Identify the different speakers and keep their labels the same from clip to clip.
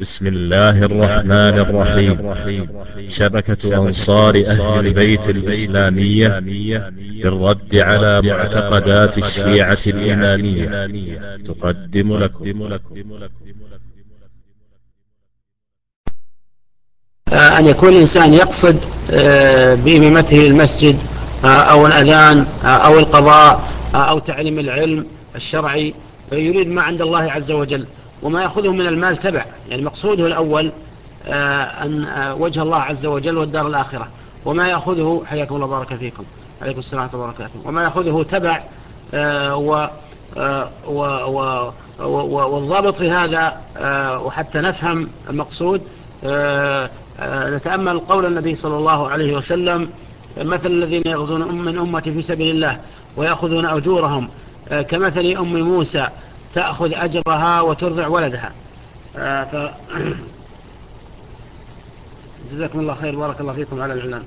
Speaker 1: بسم الله الرحمن الرحيم. شبكة أنصار أهل البيت الإسلامية بالرد على معتقدات الشيعة الإمامية تقدم لكم.
Speaker 2: أن يكون الإنسان يقصد بإمامته المسجد أو الأذان أو القضاء أو تعليم العلم الشرعي يريد ما عند الله عز وجل. وما يأخذه من المال تبع. يعني مقصوده الأول أن وجه الله عز وجل والدار الآخرة. وما يأخذه حياكم الله بارك فيكم. عليكم السلام وبركاته. وما يأخذه تبع و والضابط في هذا وحتى نفهم المقصود نتأمل قول النبي صلى الله عليه وسلم مثل الذين يغزون من أمتي في سبيل الله ويأخذون أجورهم كمثل أم موسى تأخذ أجرها وترضع ولدها. ف... جزاكم الله خير بارك الله فيكم على الإعلان.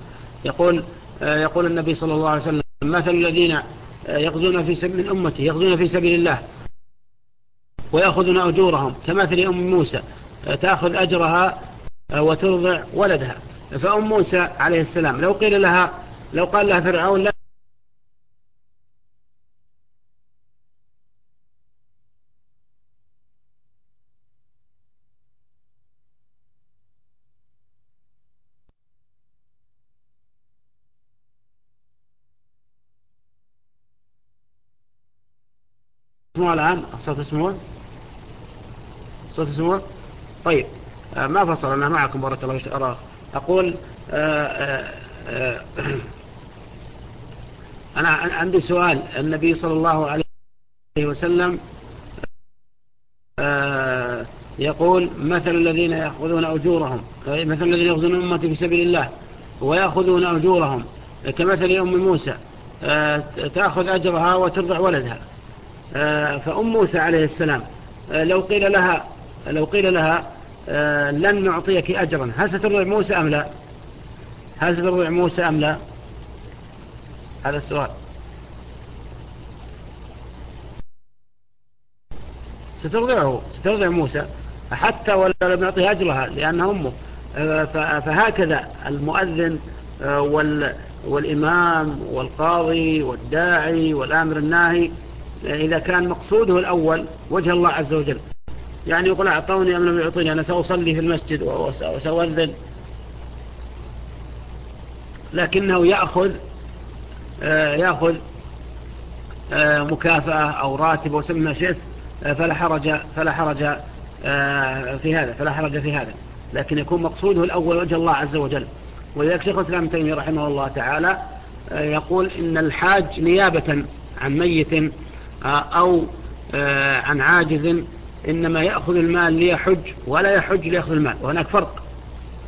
Speaker 2: يقول يقول النبي صلى الله عليه وسلم مثل الذين يغزون في سبيل أمتي يغزون في سبيل الله ويأخذون أجورهم كمثل أم موسى تأخذ أجرها وترضع ولدها. فأم موسى عليه السلام لو قيل لها لو قال لها فرعون لا اسمه الآن صوت اسمه صوت اسمه طيب ما فصل أنا معكم بارك الله أرى. أقول آآ آآ أنا عندي سؤال. النبي صلى الله عليه وسلم يقول مثل الذين يأخذون أجورهم مثل الذين يأخذون أمتي في سبيل الله ويأخذون أجورهم كمثل أم موسى تأخذ أجرها وترضع ولدها. فأم موسى عليه السلام لو قيل لها لو قيل لها لن نعطيك أجرا هل سترضع موسى أم لا؟ هل سترضع موسى أم لا؟ هذا السؤال. سترضعه سترضع موسى حتى ولا لم يعطيه أجرها لأنها أمه. فهكذا المؤذن والإمام والقاضي والداعي والآمر الناهي إذا كان مقصوده الأول وجه الله عز وجل. يعني يقول أعطوني أم لم يعطوني أنا سأصلي في المسجد وسأذن لكنه يأخذ يأخذ مكافأة أو راتب وسمى شئت فلا حرج فلا حرج في هذا فلا حرج في هذا. لكن يكون مقصوده الأول وجه الله عز وجل. ولذلك شيخ الإسلام تيمية رحمه الله تعالى يقول إن الحاج نيابة عن ميت أو عن عاجز إنما يأخذ المال ليحج ولا يحج ليأخذ المال وهناك فرق.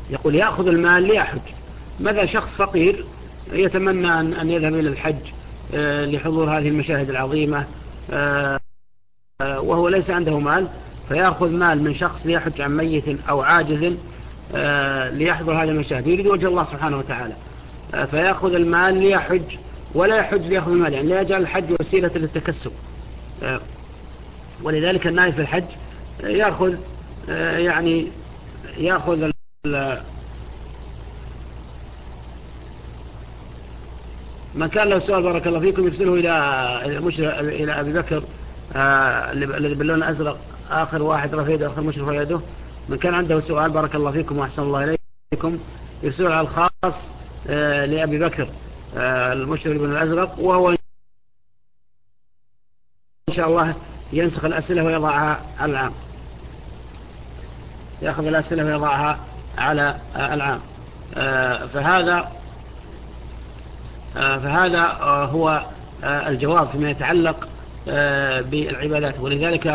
Speaker 2: يقول يأخذ المال ليحج. ماذا شخص فقير يتمنى أن يذهب إلى الحج لحضور هذه المشاهد العظيمة وهو ليس عنده مال فيأخذ مال من شخص ليحج عن ميت أو عاجز ليحضر هذه المشاهد. يريد وجه الله سبحانه وتعالى. فيأخذ المال ليحج. ولا يحج ليأخذ المال يعني لا يجعل الحج وسيلة للتكسب. ولذلك النائي في الحج يأخذ يعني يأخذ من كان له سؤال بارك الله فيكم يرسله إلى إلى أبي بكر الذي باللون الأزرق آخر واحد رفيد آخر مشرف يده من كان عنده سؤال بارك الله فيكم وأحسن الله إليكم يرسله على الخاص لأبي بكر. المشرف بن الأزرق وهو إن شاء الله ينسخ الأسئلة ويضعها على العام. يأخذ الأسئلة ويضعها على العام. فهذا فهذا هو الجواب فيما يتعلق بالعبادات. ولذلك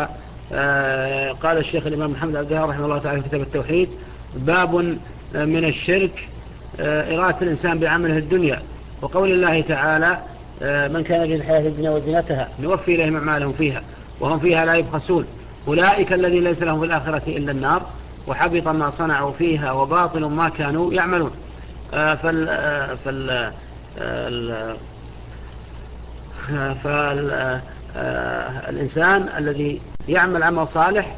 Speaker 2: قال الشيخ الإمام محمد عبد الله رحمه الله تعالى في كتاب التوحيد باب من الشرك إرادة الإنسان بعمله الدنيا. وقول الله تعالى من كان يريد الحياة الدنيا وزينتها نوفي إليهم أعمالهم فيها وهم فيها لا يبخسون. أولئك الذين ليس لهم في الآخرة إلا النار وحبط ما صنعوا فيها وباطل ما كانوا يعملون. فال فال فالإنسان الذي يعمل عمل صالح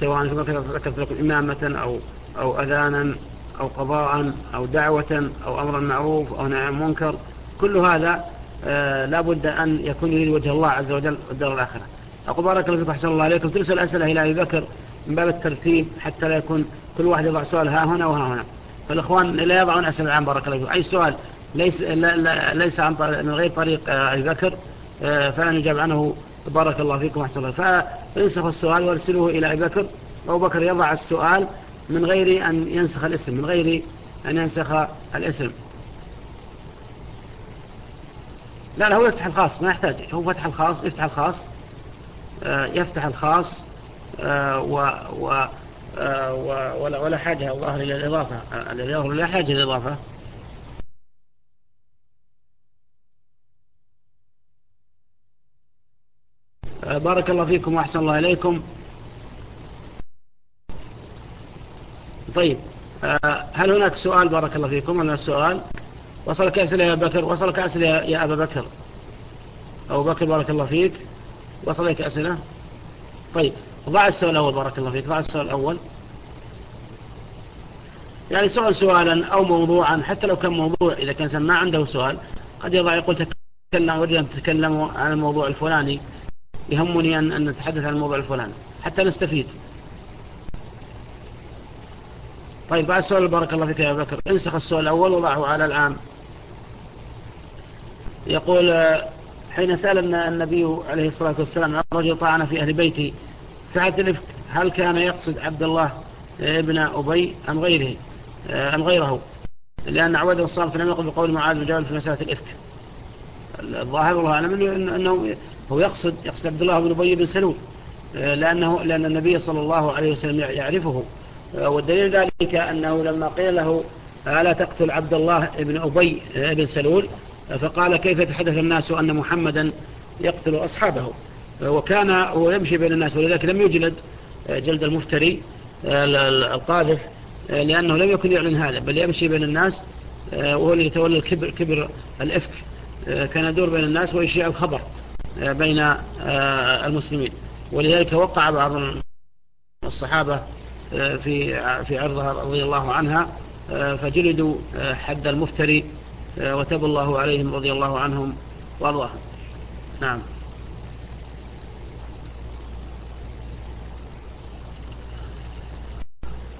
Speaker 2: سواء كما ذكرت لكم إمامة أو, أو أذانا أو قضاء أو دعوة أو أمر معروف أو عن منكر كل هذا آه لا بد أن يكون يريد وجه الله عز وجل والدار الآخرة. أقول بارك الله فيكم أحسن الله عليكم ترسل أسئلة إلى أبي بكر من باب الترتيب حتى لا يكون كل واحد يضع سؤال ها هنا وها هنا. فالإخوان لا يضعون أسئلة الآن بارك الله فيكم أي سؤال؟ ليس, لا لا ليس عن من غير طريق آه، أبي بكر آه فلن يجاب عنه. بارك الله فيكم أحسن الله فينسخ السؤال وارسلوه إلى أبي بكر. أبو بكر يضع السؤال. من غير أن ينسخ الاسم من غير أن ينسخ الاسم. لا لا هو يفتح الخاص ما يحتاج. هو فتح الخاص يفتح الخاص آه، يفتح الخاص آه، و و آه، ولا, ولا حاجة الظاهر إلى الإضافة. لا حاجة للإضافة. بارك الله فيكم وأحسن الله إليكم. طيب هل هناك سؤال بارك الله فيكم؟ هل هناك سؤال. وصلك أسئلة يا بكر وصلك أسئلة يا أبا بكر. أبو بكر بارك الله فيك. وصلك أسئلة طيب ضع السؤال الأول بارك الله فيك. ضع السؤال الأول. يعني سؤال سؤالا أو موضوعا حتى لو كان موضوع إذا كان ما عنده سؤال قد يضع يقول تكلم أريد أن تتكلموا عن الموضوع الفلاني. يهمني أن نتحدث عن الموضوع الفلاني حتى نستفيد. طيب بعد السؤال بارك الله فيك يا بكر. انسخ السؤال الأول وضعه على العام. يقول حين سأل النبي عليه الصلاة والسلام عن رجل طعن في أهل بيته فعلت الإفك. هل كان يقصد عبد الله ابن أبي أم غيره؟ أم غيره. لأن عواد الصلاة لم يقل بقول معاذ بن في مسألة الإفك. الظاهر والله أعلم أنه هو يقصد يقصد عبد الله بن أبي بن سلول. لأنه لأن النبي صلى الله عليه وسلم يعرفه. والدليل ذلك أنه لما قيل له ألا تقتل عبد الله بن أبي بن سلول فقال كيف يتحدث الناس أن محمدا يقتل أصحابه؟ وكان هو يمشي بين الناس ولذلك لم يجلد جلد المفتري القاذف لأنه لم يكن يعلن هذا بل يمشي بين الناس وهو اللي يتولى الكبر كبر الإفك. كان يدور بين الناس ويشيع الخبر بين المسلمين ولذلك وقع بعض الصحابة في في عرضها رضي الله عنها فجلدوا حد المفتري وتب الله عليهم رضي الله عنهم وأرضاهم. نعم.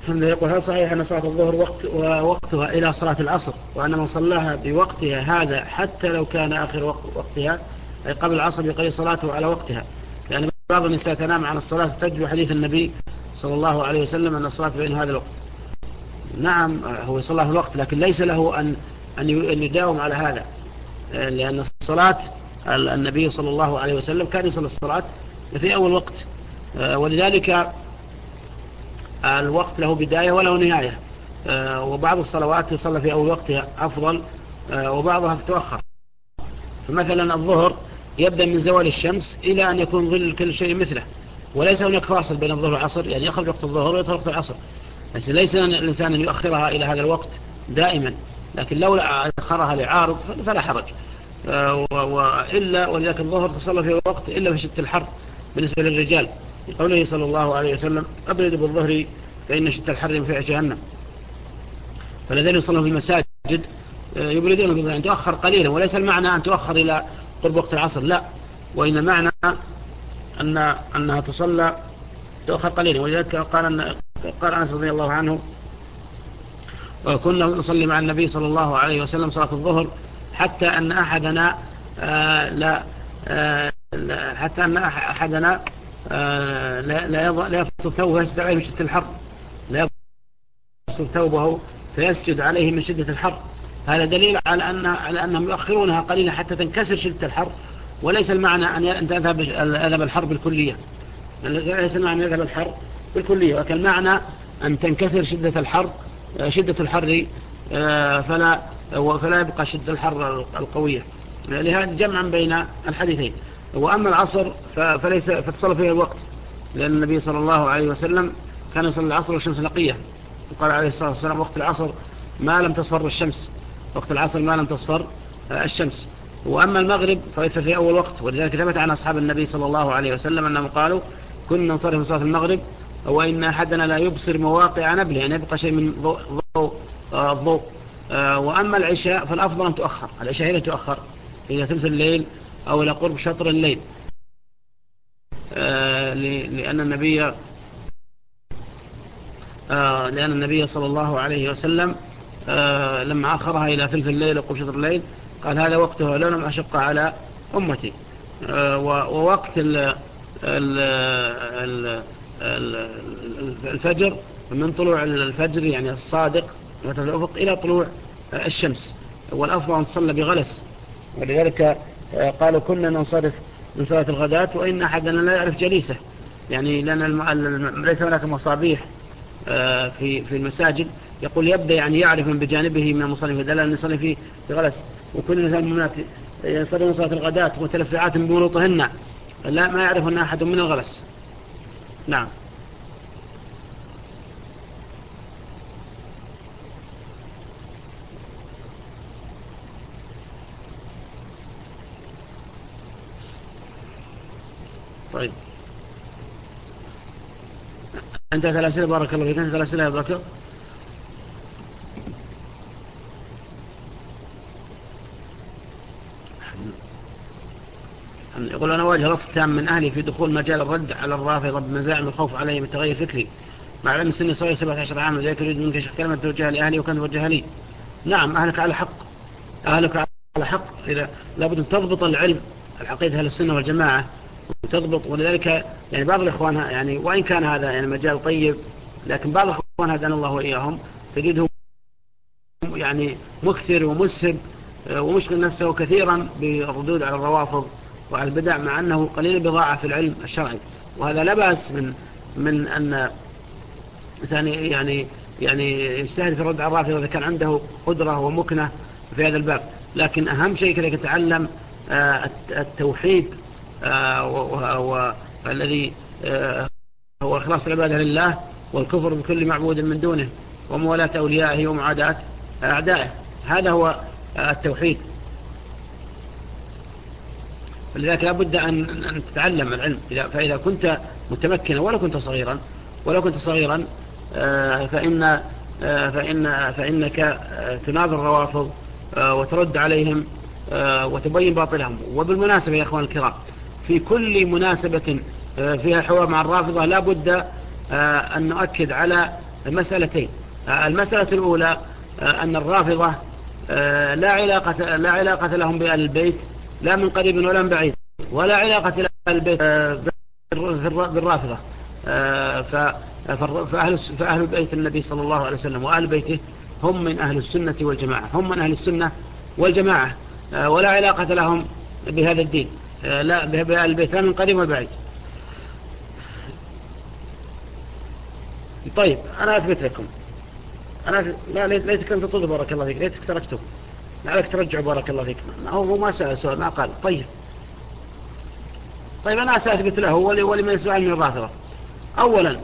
Speaker 2: الحمد لله. يقول هل صحيح أن صلاة الظهر وقت ووقتها إلى صلاة العصر وأن من صلاها بوقتها هذا حتى لو كان آخر وقت وقتها أي قبل العصر بقي صلاته على وقتها؟ لأن بعض النساء تنام عن الصلاة تجد حديث النبي صلى الله عليه وسلم أن الصلاة بين هذا الوقت. نعم هو يصلى في الوقت لكن ليس له أن أن يداوم على هذا. لأن الصلاة النبي صلى الله عليه وسلم كان يصلي الصلاة في أول وقت. ولذلك الوقت له بداية وله نهاية. وبعض الصلوات يصلى في أول وقتها أفضل وبعضها تتأخر فمثلا الظهر يبدأ من زوال الشمس إلى أن يكون ظل كل شيء مثله. وليس هناك فاصل بين الظهر والعصر يعني يخرج وقت الظهر ويدخل وقت العصر. ليس الإنسان أن يؤخرها إلى هذا الوقت دائما. لكن لو أخرها لعارض فلا حرج. وإلا ولذلك الظهر تصلى في وقت إلا في شدة الحر بالنسبة للرجال. قوله صلى الله عليه وسلم أبرد بالظهر فإن شدة الحر ينفع جهنم. فالذين يصلون في المساجد يبردون بالظهر. أن تؤخر قليلا وليس المعنى أن تؤخر إلى قرب وقت العصر لا. وإن المعنى أن أنها تصلى تؤخر قليلا. ولذلك قال أن قال أنس رضي الله عنه وكنا نصلي مع النبي صلى الله عليه وسلم صلاة الظهر حتى أن أحدنا آه لا, آه لا حتى أن أحدنا آه لا, لا, لا يفصل ثوبه فيسجد عليه من شدة الحر. لا يفصل ثوبه فيسجد عليه من شدة الحر. هذا دليل على, أن على أنهم يؤخرونها قليلا حتى تنكسر شدة الحر. وليس المعنى أن تذهب أذهب الحر بالكلية ليس المعنى أن يذهب الحر بالكلية ولكن المعنى أن تنكسر شدة الحر شدة الحر فلا فلا يبقى شدة الحر القوية. لهذا جمعا بين الحديثين. وأما العصر فليس فتصل فيه الوقت لأن النبي صلى الله عليه وسلم كان يصلي العصر والشمس نقية. وقال عليه الصلاة والسلام وقت العصر ما لم تصفر الشمس وقت العصر ما لم تصفر الشمس. وأما المغرب فليس في أول وقت ولذلك ثبت عن أصحاب النبي صلى الله عليه وسلم أنهم قالوا كنا نصرف صلاة المغرب وإن أحدنا لا يبصر مواقع نبله يعني يبقى شيء من ضوء, ضوء, آه ضوء. آه وأما العشاء فالأفضل أن تؤخر العشاء هي تؤخر إلى ثلث الليل أو إلى قرب شطر الليل. آه لأن النبي آه لأن النبي صلى الله عليه وسلم آه لما أخرها إلى ثلث الليل وقرب شطر الليل قال هذا وقته لو لم أشق على أمتي. آه ووقت ال ال ال الفجر من طلوع الفجر يعني الصادق الأفق إلى طلوع الشمس. والأفضل أن تصلى بغلس. ولذلك قالوا كنا ننصرف من صلاة الغداة وإن أحدنا لا يعرف جليسه. يعني لأن ليس هناك مصابيح في في المساجد. يقول يبدأ يعني يعرف من بجانبه من المصلي فدل أن يصلي فيه بغلس وكل منات يصلي من صلاة الغداة وتلفعات بمروطهن لا ما يعرف أن أحد من الغلس. نعم. طيب. أنت ثلاثة بارك الله فيك. أنت ثلاثة يا بكر يقول أنا واجه رفض تام من أهلي في دخول مجال الرد على الرافضة بمزاعم الخوف علي بتغير فكري. مع علم سني صغير 17 عام ذلك يريد منك شيخ كلمة توجهها لأهلي وكان توجهها لي. نعم أهلك على حق. أهلك على حق. إذا لابد أن تضبط العلم العقيدة أهل السنة والجماعة وتضبط ولذلك يعني بعض الإخوان يعني وإن كان هذا يعني مجال طيب لكن بعض الإخوان هدانا الله وإياهم. تجده يعني مكثر ومسهب ومشغل نفسه كثيرا بالردود على الروافض. وعلى البدع مع أنه قليل بضاعة في العلم الشرعي. وهذا لا بأس من من أن يعني يعني يعني يجتهد في الرد على الرافضة إذا كان عنده قدرة ومكنة في هذا الباب. لكن أهم شيء كذلك يتعلم التوحيد والذي هو إخلاص العبادة لله والكفر بكل معبود من دونه وموالاة أوليائه ومعاداة أعدائه. هذا هو التوحيد. لذلك لابد أن, أن تتعلم العلم. فإذا كنت متمكنا ولا كنت صغيرا ولا كنت صغيرا فإن فإن فإنك تناظر الروافض وترد عليهم وتبين باطلهم. وبالمناسبة يا أخوان الكرام في كل مناسبة فيها حوار مع الرافضة لا بد أن نؤكد على مسألتين. المسألة الأولى أن الرافضة لا علاقة, لا علاقة لهم بأهل البيت لا من قريب ولا من بعيد ولا علاقة البيت بالرافضة فأهل, فأهل بيت النبي صلى الله عليه وسلم وأهل بيته هم من أهل السنة والجماعة هم من أهل السنة والجماعة ولا علاقة لهم بهذا الدين لا بأهل البيت لا من قريب ولا بعيد. طيب أنا أثبت لكم. أنا لا ليتك أن تطول بارك الله فيك ليتك تركته. لعلك ترجع بارك الله فيك. هو ما سأل سؤال ما قال. طيب. طيب أنا سأثبت له ولمن يسمع من الرافضة أولا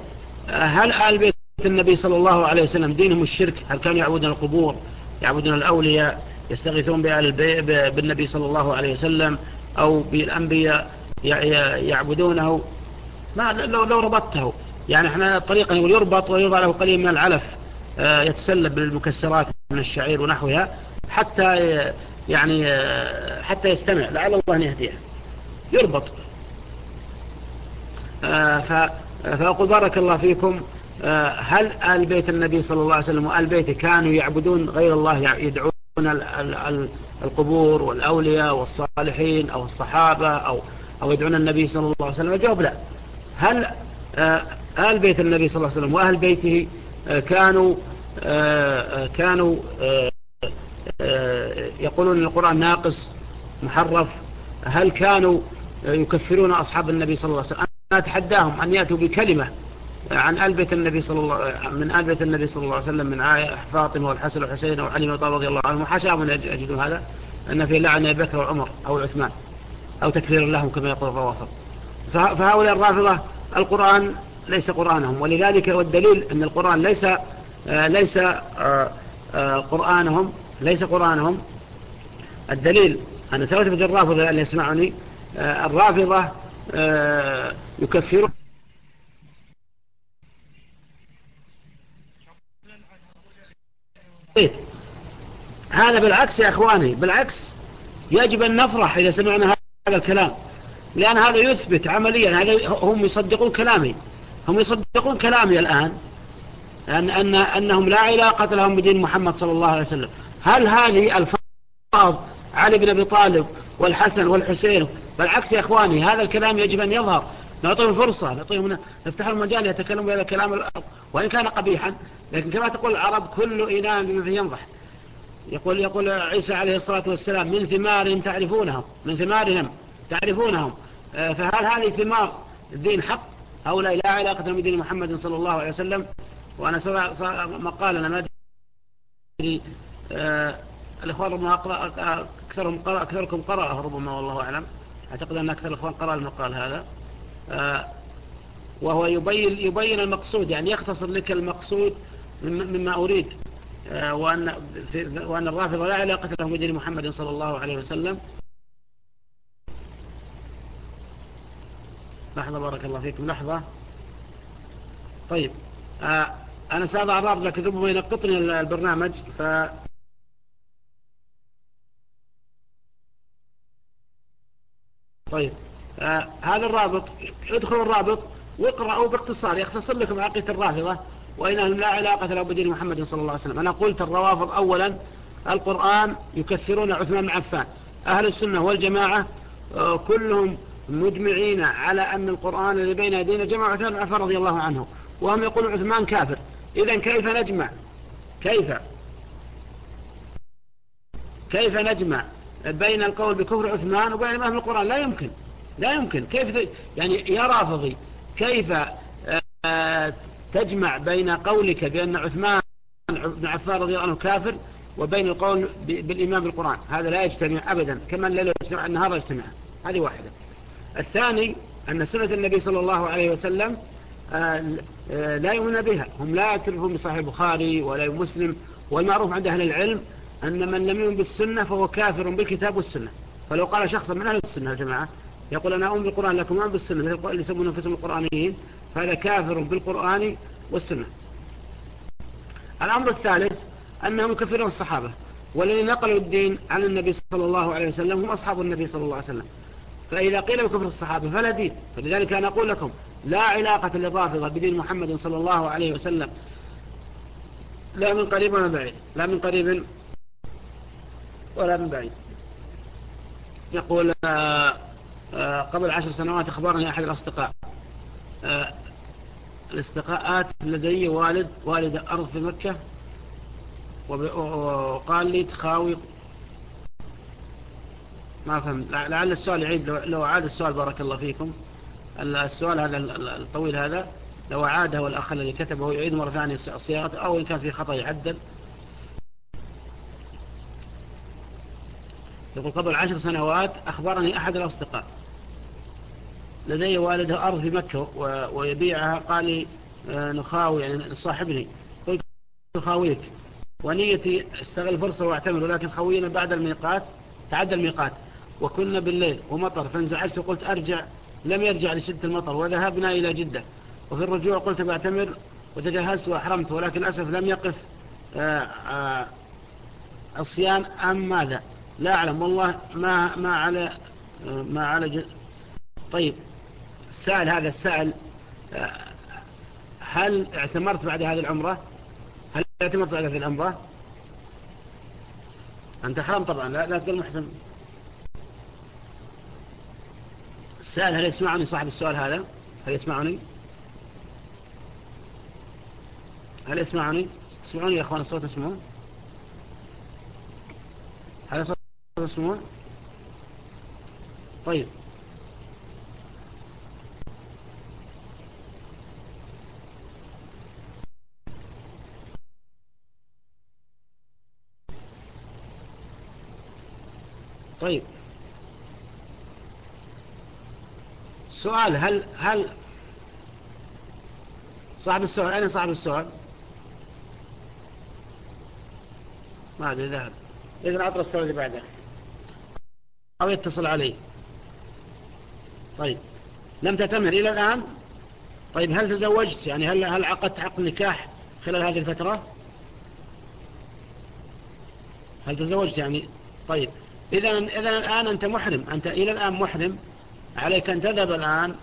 Speaker 2: هل آل بيت النبي صلى الله عليه وسلم دينهم الشرك؟ هل كانوا يعبدون القبور؟ يعبدون الأولياء؟ يستغيثون بالنبي صلى الله عليه وسلم؟ أو بالأنبياء يعبدونه؟ ما لو, لو ربطته. يعني إحنا طريقا يقول يربط ويوضع له قليل من العلف يتسلب بالمكسرات من الشعير ونحوها. حتى يعني حتى يستمع لعل الله أن يهديه. يربط. فأقول بارك الله فيكم. هل آل بيت النبي صلى الله عليه وسلم وآل بيته كانوا يعبدون غير الله؟ يدعون القبور والأولياء والصالحين أو الصحابة أو, أو يدعون النبي صلى الله عليه وسلم؟ الجواب لا. هل آل بيت النبي صلى الله عليه وسلم وأهل بيته كانوا كانوا يقولون القرآن ناقص محرف هل كانوا يكفرون أصحاب النبي صلى الله عليه وسلم؟ أنا أتحداهم أن يأتوا بكلمة عن بيت النبي صلى الله من بيت النبي صلى الله عليه وسلم من آية فاطمة والحسن والحسين وعلي وطاب رضي الله عنهم. وحاشاهم أن يجدوا هذا أن في لعن أبي بكر وعمر أو عثمان أو تكفير لهم كما يقول الروافض. فهؤلاء الرافضة القرآن ليس قرآنهم ولذلك والدليل أن القرآن ليس ليس قرآنهم ليس قرآنهم. الدليل أن ثبت من الرافضة اللي يسمعني آه، الرافضة آه، يكفر. طيب. هذا بالعكس يا أخواني بالعكس يجب أن نفرح إذا سمعنا هذا الكلام لأن هذا يثبت عمليا هذا هم يصدقون كلامي. هم يصدقون كلامي الآن أن أن أنهم لا علاقة لهم بدين محمد صلى الله عليه وسلم. هل هذه الفاظ علي بن أبي طالب والحسن والحسين. بالعكس يا إخواني هذا الكلام يجب أن يظهر. نعطيهم فرصة نعطيهم نفتح المجال يتكلم بهذا الكلام الأرض وإن كان قبيحا. لكن كما تقول العرب كل إناء ينضح. يقول يقول عيسى عليه الصلاة والسلام من ثمارهم تعرفونهم من ثمارهم تعرفونهم. آه، فهل هذه ثمار الدين حق؟ هؤلاء لا علاقة بدين محمد صلى الله عليه وسلم. وأنا سأرى مقالا ما أدري. آه، الإخوان ربما أكثرهم قرأ أكثركم قرأه ربما والله أعلم. أعتقد أن أكثر الإخوان قرأ المقال هذا. آه، وهو يبين, يبين المقصود يعني يختصر لك المقصود مما أريد. آه، وأن, وأن الرافضة لا علاقة لهم بدين محمد صلى الله عليه وسلم. لحظة بارك الله فيكم. لحظة. طيب. آه أنا سأضع الرابط لكن ربما ينقطني البرنامج. ف طيب. آه هذا الرابط ادخلوا الرابط واقرأوا باختصار يختصر لكم عقيدة الرافضة وإنهم لا علاقة له بدين محمد صلى الله عليه وسلم. أنا قلت الروافض أولا القرآن يكثرون عثمان بن عفان. أهل السنة والجماعة آه كلهم مجمعين على أن القرآن الذي بين يدينا جمع عثمان بن عفان رضي الله عنه. وهم يقولون عثمان كافر. إذا كيف نجمع؟ كيف؟ كيف نجمع؟ بين القول بكفر عثمان وبين ما في القرآن. لا يمكن. لا يمكن. كيف يعني يا رافضي كيف آه، تجمع بين قولك بأن عثمان بن عفان رضي الله عنه كافر وبين القول بالإمام بالقرآن هذا لا يجتمع أبدا كما الليل يجتمع النهار يجتمع. هذه واحدة. الثاني أن سنة النبي صلى الله عليه وسلم آه، آه، لا يؤمن بها. هم لا يعترفون بصحيح البخاري ولا مسلم والمعروف عند أهل العلم. أن من لم يؤمن بالسنة فهو كافر بالكتاب والسنة. فلو قال شخصا من أهل السنة يا جماعة يقول أنا أؤمن بالقرآن لكن ما بالسنة اللي يسمون أنفسهم القرآنيين؟ فهذا كافر بالقرآن والسنة. الأمر الثالث أنهم كفرون الصحابة والذين نقلوا الدين عن النبي صلى الله عليه وسلم هم أصحاب النبي صلى الله عليه وسلم. فإذا قيل بكفر الصحابة فلا دين. فلذلك أنا أقول لكم لا علاقة للرافضة بدين محمد صلى الله عليه وسلم لا من قريب ولا بعيد لا من قريب ولا من بعيد. يقول آه، آه، قبل عشر سنوات أخبرني أحد الأصدقاء آه، الاستقاءات لدي والد والد أرض في مكة وقال لي تخاوي. ما فهم لعل السؤال يعيد. لو عاد السؤال بارك الله فيكم. السؤال هذا الطويل هذا لو عاده والأخ الذي كتبه يعيد مرة ثانية صياغته أو إن كان في خطأ يعدل. يقول قبل عشر سنوات أخبرني أحد الأصدقاء. لدي والده أرض في مكة ويبيعها قال لي آه، نخاوي يعني صاحبني. قلت نخاويك ونيتي استغل فرصة واعتمر ولكن خوينا بعد الميقات تعدى الميقات. وكنا بالليل ومطر فانزعجت وقلت أرجع. لم يرجع لشدة المطر وذهبنا إلى جدة. وفي الرجوع قلت بعتمر وتجهزت وأحرمت ولكن للأسف لم يقف الصيام آه، آه، أم ماذا؟ لا أعلم والله ما ما على ما على طيب السائل هذا السائل هل اعتمرت بعد هذه العمرة؟ هل اعتمرت بعد هذه العمرة؟ أنت حرام طبعا لا, لا تزال محتم. السائل هل يسمعني صاحب السؤال هذا؟ هل يسمعني؟ هل يسمعني؟ اسمعوني يا أخوان الصوت اسمعون هل اسمعون طيب. طيب. سؤال هل هل صاحب السؤال أين صاحب السؤال؟ ما أدري ذهب. إذن أعطى السؤال اللي بعده. أو يتصل علي طيب لم تتمر إلى الآن؟ طيب هل تزوجت؟ يعني هل, هل عقدت عقد نكاح خلال هذه الفترة؟ هل تزوجت يعني؟ طيب إذا إذا الآن أنت محرم. أنت إلى الآن محرم. عليك أن تذهب الآن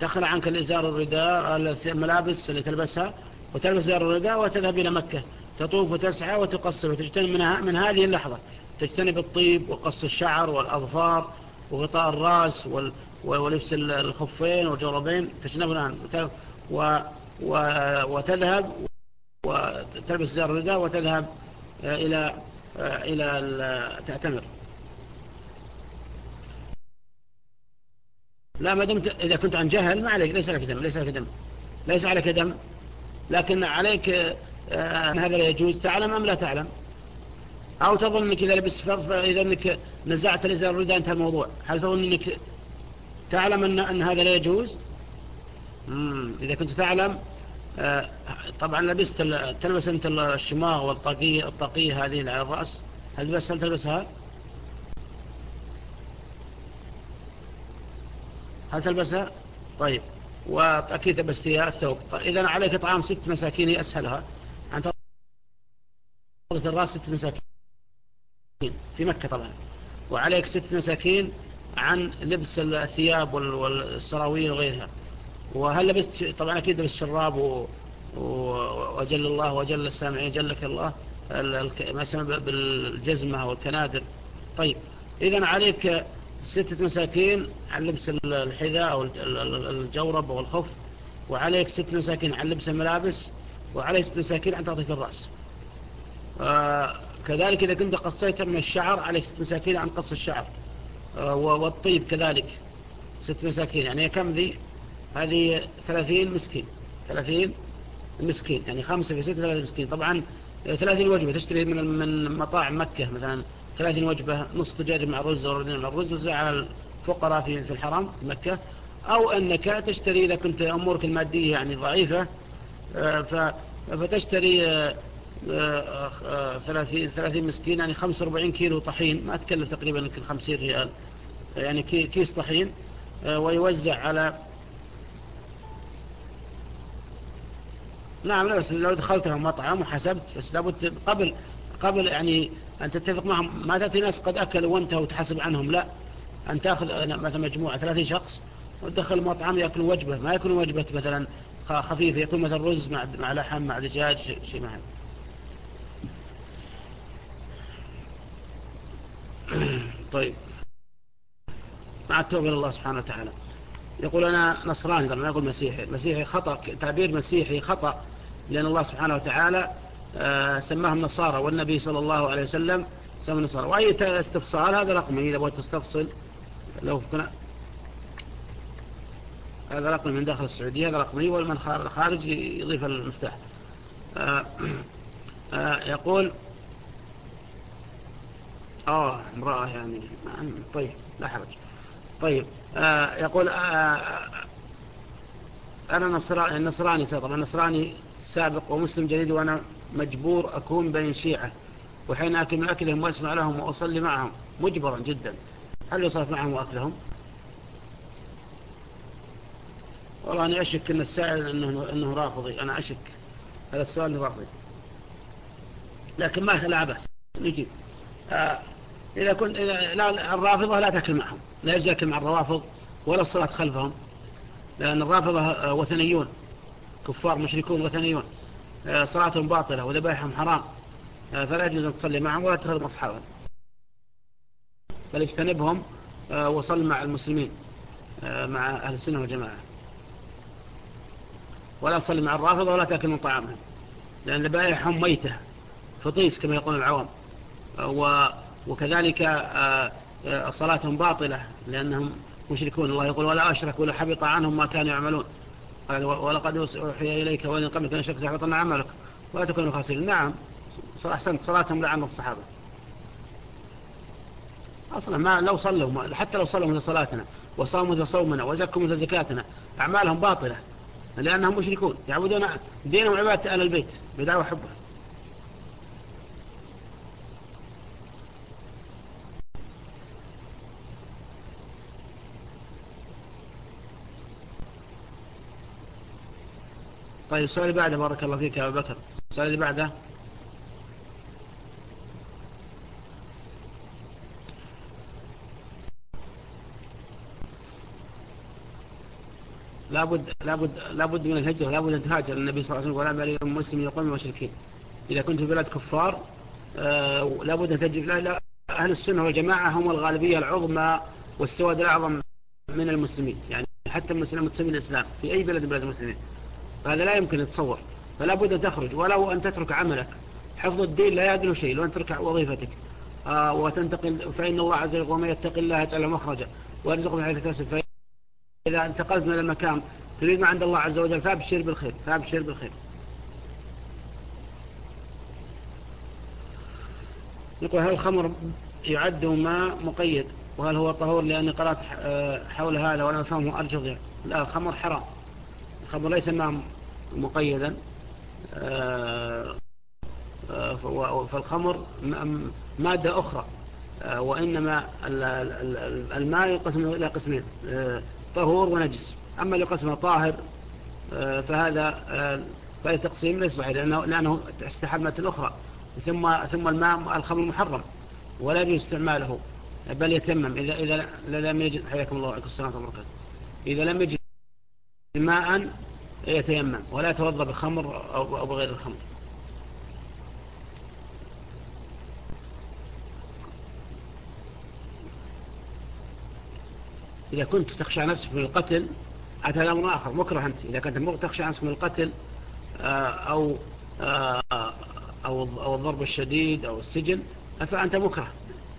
Speaker 2: تخلع عنك الإزار الرداء الملابس اللي تلبسها وتلبس إزار الرداء وتذهب إلى مكة. تطوف وتسعى وتقصر وتجتنب من هذه اللحظة. تجتنب الطيب وقص الشعر والأظفار وغطاء الرأس ولبس الخفين والجوربين تجتنب الآن. وتذهب وتلبس إزار الرداء وتذهب إلى إلى تعتمر. لا ما دمت إذا كنت عن جهل ما عليك ليس عليك دم ليس عليك دم ليس عليك دم. لكن عليك آه، أن هذا لا يجوز تعلم أم لا تعلم. أو تظن أنك إذا لبس إذا أنك نزعت الإزار الرداء انتهى الموضوع. هل تظن أنك تعلم أن, أن هذا لا يجوز؟ إذا كنت تعلم آه، طبعا لبست تلبس أنت الشماغ والطاقية الطاقية هذه على الرأس. هل بس هل تلبسها؟ هل تلبسها؟ طيب. وأكيد تلبستها الثوب. طيب إذا عليك طعام ست مساكين هي أسهلها. عن تغطية الرأس ست مساكين. في مكة طبعا. وعليك ست مساكين عن لبس الثياب والسراويل وغيرها. وهل لبست طبعا أكيد لبست شراب و... وجل الله وجل السامعين جلك الله ما يسمى بالجزمة والكنادر. طيب إذا عليك ستة مساكين عن لبس الحذاء أو الجورب أو الخف. وعليك ست مساكين عن لبس الملابس. وعليك ست مساكين عن تغطية الرأس. آه كذلك إذا كنت قصيت من الشعر عليك ست مساكين عن قص الشعر. آه والطيب كذلك ست مساكين. يعني كم ذي؟ هذه ثلاثين مسكين. ثلاثين مسكين. يعني خمسة في ستة ثلاثين مسكين. طبعا ثلاثين وجبة تشتري من من مطاعم مكة مثلا. ثلاثين وجبة نصف دجاج مع رز وردين مع الرز وزع على الفقراء في في الحرم في مكة. أو أنك تشتري إذا كنت أمورك المادية يعني ضعيفة آه، فتشتري آه، آه، ثلاثين, ثلاثين مسكين يعني خمسة وأربعين كيلو طحين. ما تكلف تقريبا يمكن خمسين ريال. يعني كيس طحين. ويوزع على نعم بس لو دخلتها مطعم وحسبت بس لابد قبل قبل يعني أن تتفق معهم. ما تأتي ناس قد أكلوا وانتهوا وتحسب عنهم لا. أن تأخذ مثلا مجموعة ثلاثين شخص وتدخل المطعم يأكلوا وجبة. ما يكون وجبة مثلا خفيفة يكون مثلا رز مع لحم مع دجاج شيء معه طيب. مع التوبة إلى الله سبحانه وتعالى. يقول أنا نصراني ما يقول مسيحي. مسيحي خطأ تعبير مسيحي خطأ لأن الله سبحانه وتعالى آه، سماهم نصارى والنبي صلى الله عليه وسلم سمى نصارى. وأي استفصال هذا رقمي إذا بغيت تستفصل لو كنا هذا رقمي من داخل السعودية هذا رقمي والمن خارج يضيف المفتاح. آه، آه، يقول آه امرأة يعني. طيب لا حرج. طيب يقول أنا نصراني النصراني طبعا نصراني سابق ومسلم جديد وأنا مجبور أكون بين شيعة. وحين أكل من أكلهم وأسمع لهم وأصلي معهم. مجبرا جدا. هل يصرف معهم وأكلهم؟ والله أنا أشك أن السائل أنه, أنه رافضي. أنا أشك. هذا السؤال رافضي. لكن ما لا بأس. نجيب. آه إذا كنت لا الرافضة لا تأكل معهم لا أكل مع الروافض ولا الصلاة خلفهم لأن الرافضة آه، وثنيون كفار مشركون وثنيون آه، صلاتهم باطلة وذبائحهم حرام آه، فلا يجوز أن تصلي معهم ولا تخدم أصحابهم. بل اجتنبهم وصل مع المسلمين مع أهل السنة والجماعة. ولا تصلي مع الرافضة ولا تأكل من طعامهم لأن ذبائحهم ميتة فطيس كما يقول العوام وكذلك صلاتهم باطلة لأنهم مشركون. الله يقول ولا أشرك ولا حبط عنهم ما كانوا يعملون. قال ولقد أوحي إليك وإن قبلك نشرك تحبطن عملك ولا تكون خاسرين نعم أحسنت صلاتهم لعن الصحابة. أصلا ما لو صلوا حتى لو صلوا مثل صلاتنا وصاموا مثل صومنا وزكوا مثل زكاتنا أعمالهم باطلة لأنهم مشركون يعبدون دينهم وعبادة أهل البيت بدعوة حبه طيب السؤال اللي بعده بارك الله فيك يا أبو بكر. السؤال اللي بعده. لابد لابد لابد من الهجرة لابد أن تهاجر النبي صلى الله عليه وسلم ولا مريم مسلم يقوم المشركين. إذا كنت في بلاد كفار آه، لابد أن تجد لا لا أهل السنة والجماعة هم الغالبية العظمى والسواد الأعظم من المسلمين يعني حتى المسلمين متسمين الإسلام في أي بلد من بلاد المسلمين. فهذا لا يمكن يتصور فلا بد أن تخرج ولو أن تترك عملك. حفظ الدين لا يدل شيء لو أن تترك وظيفتك. آه وتنتقل فإن الله عز وجل ومن يتق الله يجعل مخرجا ويرزقه من حيث تحتسب فإذا انتقلت من المكان تريد ما عند الله عز وجل فأبشر بالخير فأبشر بالخير. يقول هل الخمر يعد ماء مقيد؟ وهل هو طهور؟ لأني قرأت آه، حول هذا وأنا أفهمه أرجض لا الخمر حرام. الخمر ليس ماء مقيدا. آه، آه، فالخمر مادة أخرى. وإنما الماء يقسم إلى قسمين طهور ونجس. أما اللي قسمه طاهر فهذا فهذا تقسيم ليس صحيح لأنه, لأنه استحمت الأخرى ثم ثم الماء الخمر محرم ولا يجوز استعماله بل يتمم. إذا إذا لم يجد حياكم الله عليكم السلام وبركاته. إذا لم يجد ماء يتيمم ولا يتوضأ بخمر أو بغير الخمر. إذا كنت تخشى نفسك من القتل هذا أمر آخر مكره أنت. إذا كنت تخشى نفسك من القتل آه، أو آه، أو أو الضرب الشديد أو السجن فأنت مكره.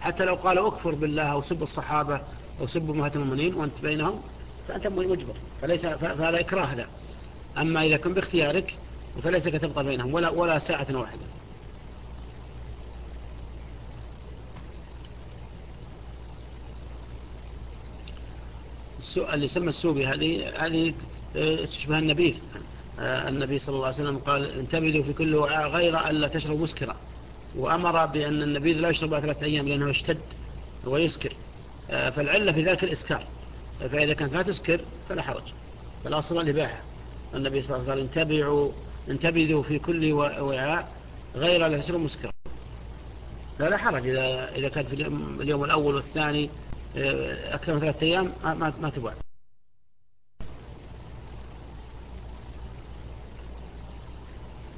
Speaker 2: حتى لو قال أكفر بالله أو سب الصحابة أو سب أمهات المؤمنين وأنت بينهم فأنت مجبر فليس فهذا إكراه ذا أما إذا كان باختيارك فليس كتبقى بينهم ولا, ولا ساعة واحدة. اللي سمى السوبي هذه هذه آه، تشبه النبيذ آه، النبي صلى الله عليه وسلم قال انتبذوا في كل وعاء غير ألا تشرب مسكرا. وأمر بأن النبيذ لا يشرب ثلاثة أيام لأنه يشتد ويسكر. آه، فالعلة في ذلك الإسكار. فإذا كانت لا تسكر فلا حرج. فالأصل الإباحة. النبي صلى الله عليه وسلم قال انتبعوا انتبذوا في كل وعاء غير ألا تشرب مسكرا فلا حرج. إذا, إذا كانت في اليوم الأول والثاني أكثر من ثلاثة أيام ما, ما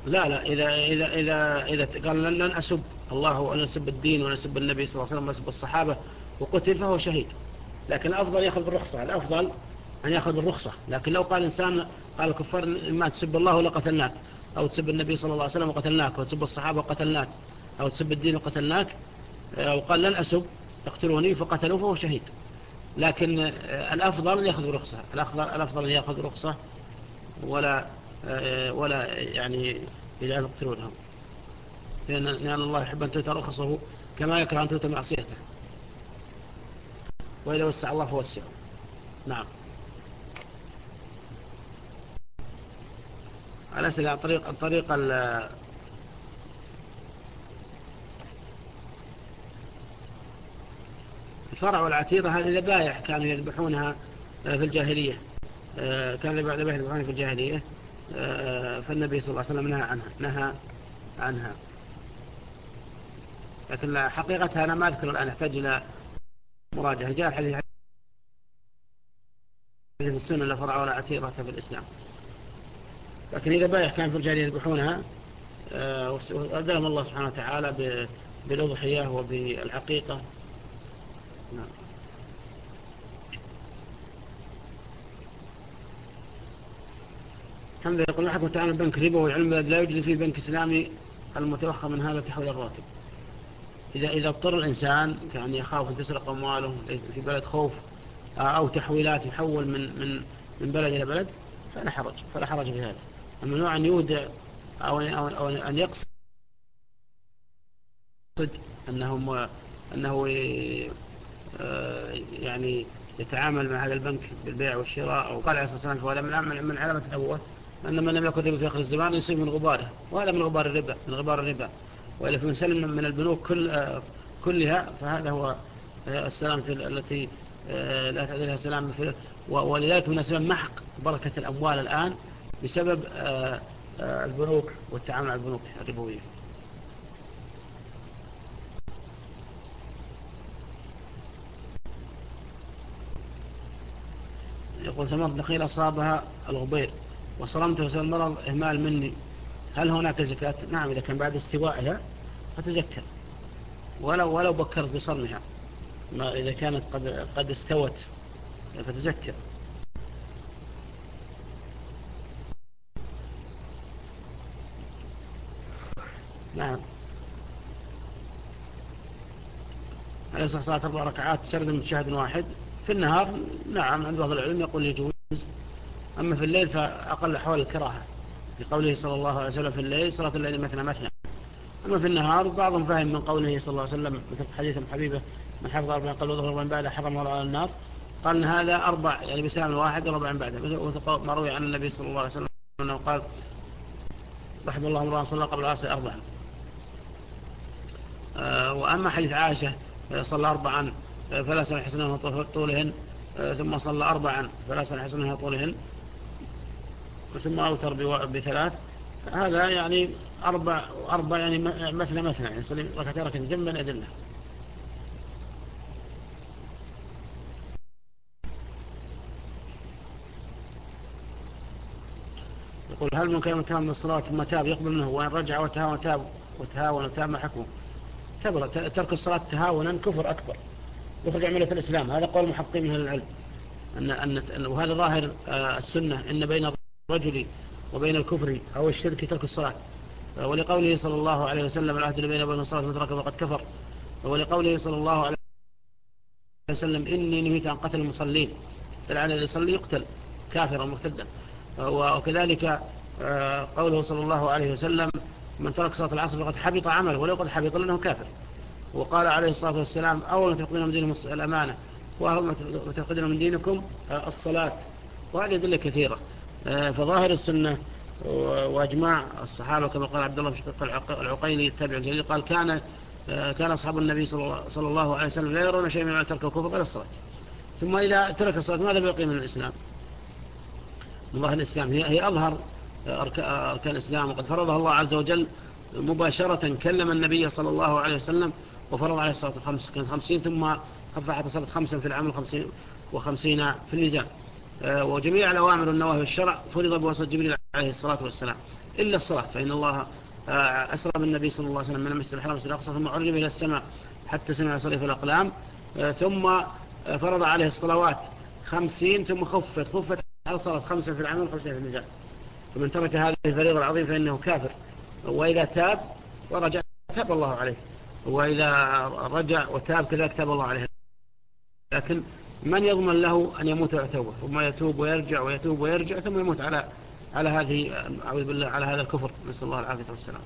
Speaker 2: لا لا إذا, إذا, إذا, إذا قال لن أسب الله وأن أسب الدين وأن أسب النبي صلى الله عليه وسلم وأسب الصحابة وقتل فهو شهيد. لكن الأفضل يأخذ بالرخصة الأفضل أن يأخذ بالرخصة لكن لو قال إنسان قال الكفار ما تسب الله لقتلناك أو تسب النبي صلى الله عليه وسلم وقتلناك أو تسب الصحابة وقتلناك أو تسب الدين وقتلناك أو قال لن أسب اقتلوني فقتلوا فهو شهيد. لكن الأفضل أن يأخذ برخصة الأفضل, أن يأخذ برخصة ولا آه، ولا يعني إذا يقتلونهم. لأن الله يحب أن تؤتى رخصه كما يكره أن تؤتى معصيته. وإذا وسع الله فوسعه. نعم. على سبيل الطريق الطريق الفرع والعتيرة هذه ذبائح كانوا يذبحونها في الجاهلية. آه، كان ذبائح يذبحونها في الجاهلية. آه، فالنبي صلى الله عليه وسلم نهى عنها نهى عنها. لكن حقيقتها أنا ما أذكر الآن أحتاج إلى مراجعة. جاء الحديث حديث السنة لا فرع ولا عتيرة في الإسلام. لكن إذا بايح كان في الجاهلية يذبحونها آه، وأدلهم الله سبحانه وتعالى بالأضحية وبالعقيقة. نعم. حمد يقول حكم تعامل بنك ربا والعلم لا يوجد فيه بنك إسلامي المتوخى من هذا تحويل الراتب. إذا إذا اضطر الإنسان يعني يخاف أن تسرق أمواله في بلد خوف أو تحويلات يحول من من من بلد إلى بلد فلا حرج فلا حرج في هذا. أما نوع أن يودع أو أو أن يقصد أنهم أنه آه، يعني يتعامل مع هذا البنك بالبيع والشراء أو قال عليه الصلاة والسلام فهذا من علامة النبوة أن من لم يكن في آخر الزمان يصيب من غباره وهذا من غبار الربا من غبار الربا. وإلا في سلم من البنوك كل آه، كلها فهذا هو آه، السلامة التي آه، لا تعدلها سلام ولذلك من أسباب محق بركة الأموال الآن بسبب البنوك والتعامل مع البنوك الربوية. يقول ثمرة نخيل أصابها الغبير وصرمت وسأل المرض إهمال مني هل هناك زكاة؟ نعم إذا كان بعد استوائها فتزكى ولو, ولو بكرت بصرمها ما إذا كانت قد, قد استوت فتزكى نعم. الصلاة والسلام أربع ركعات سرد من شهد واحد. في النهار نعم عند بعض العلم يقول يجوز. أما في الليل فأقل حول الكراهة. لقوله صلى الله عليه وسلم في الليل صلاة الليل مثنى مثنى. أما في النهار بعضهم فهم من قوله صلى الله عليه وسلم مثل حديث حبيبة من حفظ أربعين قال وظهر من بعد حرم على النار قال إن هذا أربع يعني بسلام الواحد وربع بعده مثل ما روي عن النبي صلى الله عليه وسلم أنه قال رحم الله امرأة صلى قبل العصر أربعا آه، وأما حديث عائشة صلى أربعا فلا سنة حسنها طولهن ثم صلى أربعا فلا سنة حسنها طولهن. ثم أوتر بثلاث. هذا يعني أربع, أربع يعني مثل مثل يعني صلي ركعتين ركعتين جنبا أدلة. يقول هل من كان متهم من الصلاة ثم تاب؟ يقبل منه وإن رجع وتهاون تاب وتهاون وتاب ما حكمه ترك الصلاة تهاونا كفر أكبر. يخرج عن ملة الإسلام. هذا قول محقق من العلم. أن أن وهذا ظاهر آه، السنة إن بين الرجل وبين الكفر أو الشرك ترك الصلاة. ولقوله صلى الله عليه وسلم العهد بين بين الصلاة وترك فقد كفر. ولقوله صلى الله عليه وسلم إني نهيت عن قتل المصلين. فالعن اللي يصلي يقتل كافرا مرتدا وكذلك آه، قوله صلى الله عليه وسلم من ترك صلاة العصر فقد حبط عمله ولو قد حبط لأنه كافر. وقال عليه الصلاة والسلام أول ما تقضون من دينهم الأمانة وأول ما تقضون من دينكم آه، الصلاة. وهذه أدلة كثيرة فظاهر السنة. وأجماع الصحابة كما قال عبد الله بن العقيلي التابع الجليل قال كان آه، كان أصحاب النبي صلى الله عليه وسلم لا يرون شيء من ترك الكفر غير الصلاة. ثم إذا ترك الصلاة ماذا بيقي من الإسلام؟ من ظاهر الإسلام. هي, هي أظهر أركان الإسلام. وقد فرضها الله عز وجل مباشرة كلم النبي صلى الله عليه وسلم وفرض عليه الصلاة الخمس كان خمسين ثم خفى حتى صارت خمسا في العمل خمسين وخمسين في الميزان. آه، وجميع الأوامر والنواهي والشرع فرض بواسطة جبريل عليه الصلاة والسلام. إلا الصلاة فإن الله آه، أسرى بالنبي صلى الله عليه وسلم من المسجد الحرام والسجد الأقصى ثم عرج إلى السماء حتى سمع صريف الأقلام. آه، ثم فرض عليه الصلوات خمسين ثم خفت. خفت على صلاة خمسة في العمل وخمسة في الميزان فمن ترك هذه الفريضة العظيم فإنه كافر. وإذا تاب ورجع تاب الله عليه. وإذا رجع وتاب كذلك تاب الله عليه. لكن من يضمن له أن يموت ويتوب؟ ثم يتوب ويرجع ويتوب ويرجع ثم يموت على على هذه أعوذ بالله على هذا الكفر. نسأل الله العافية والسلام.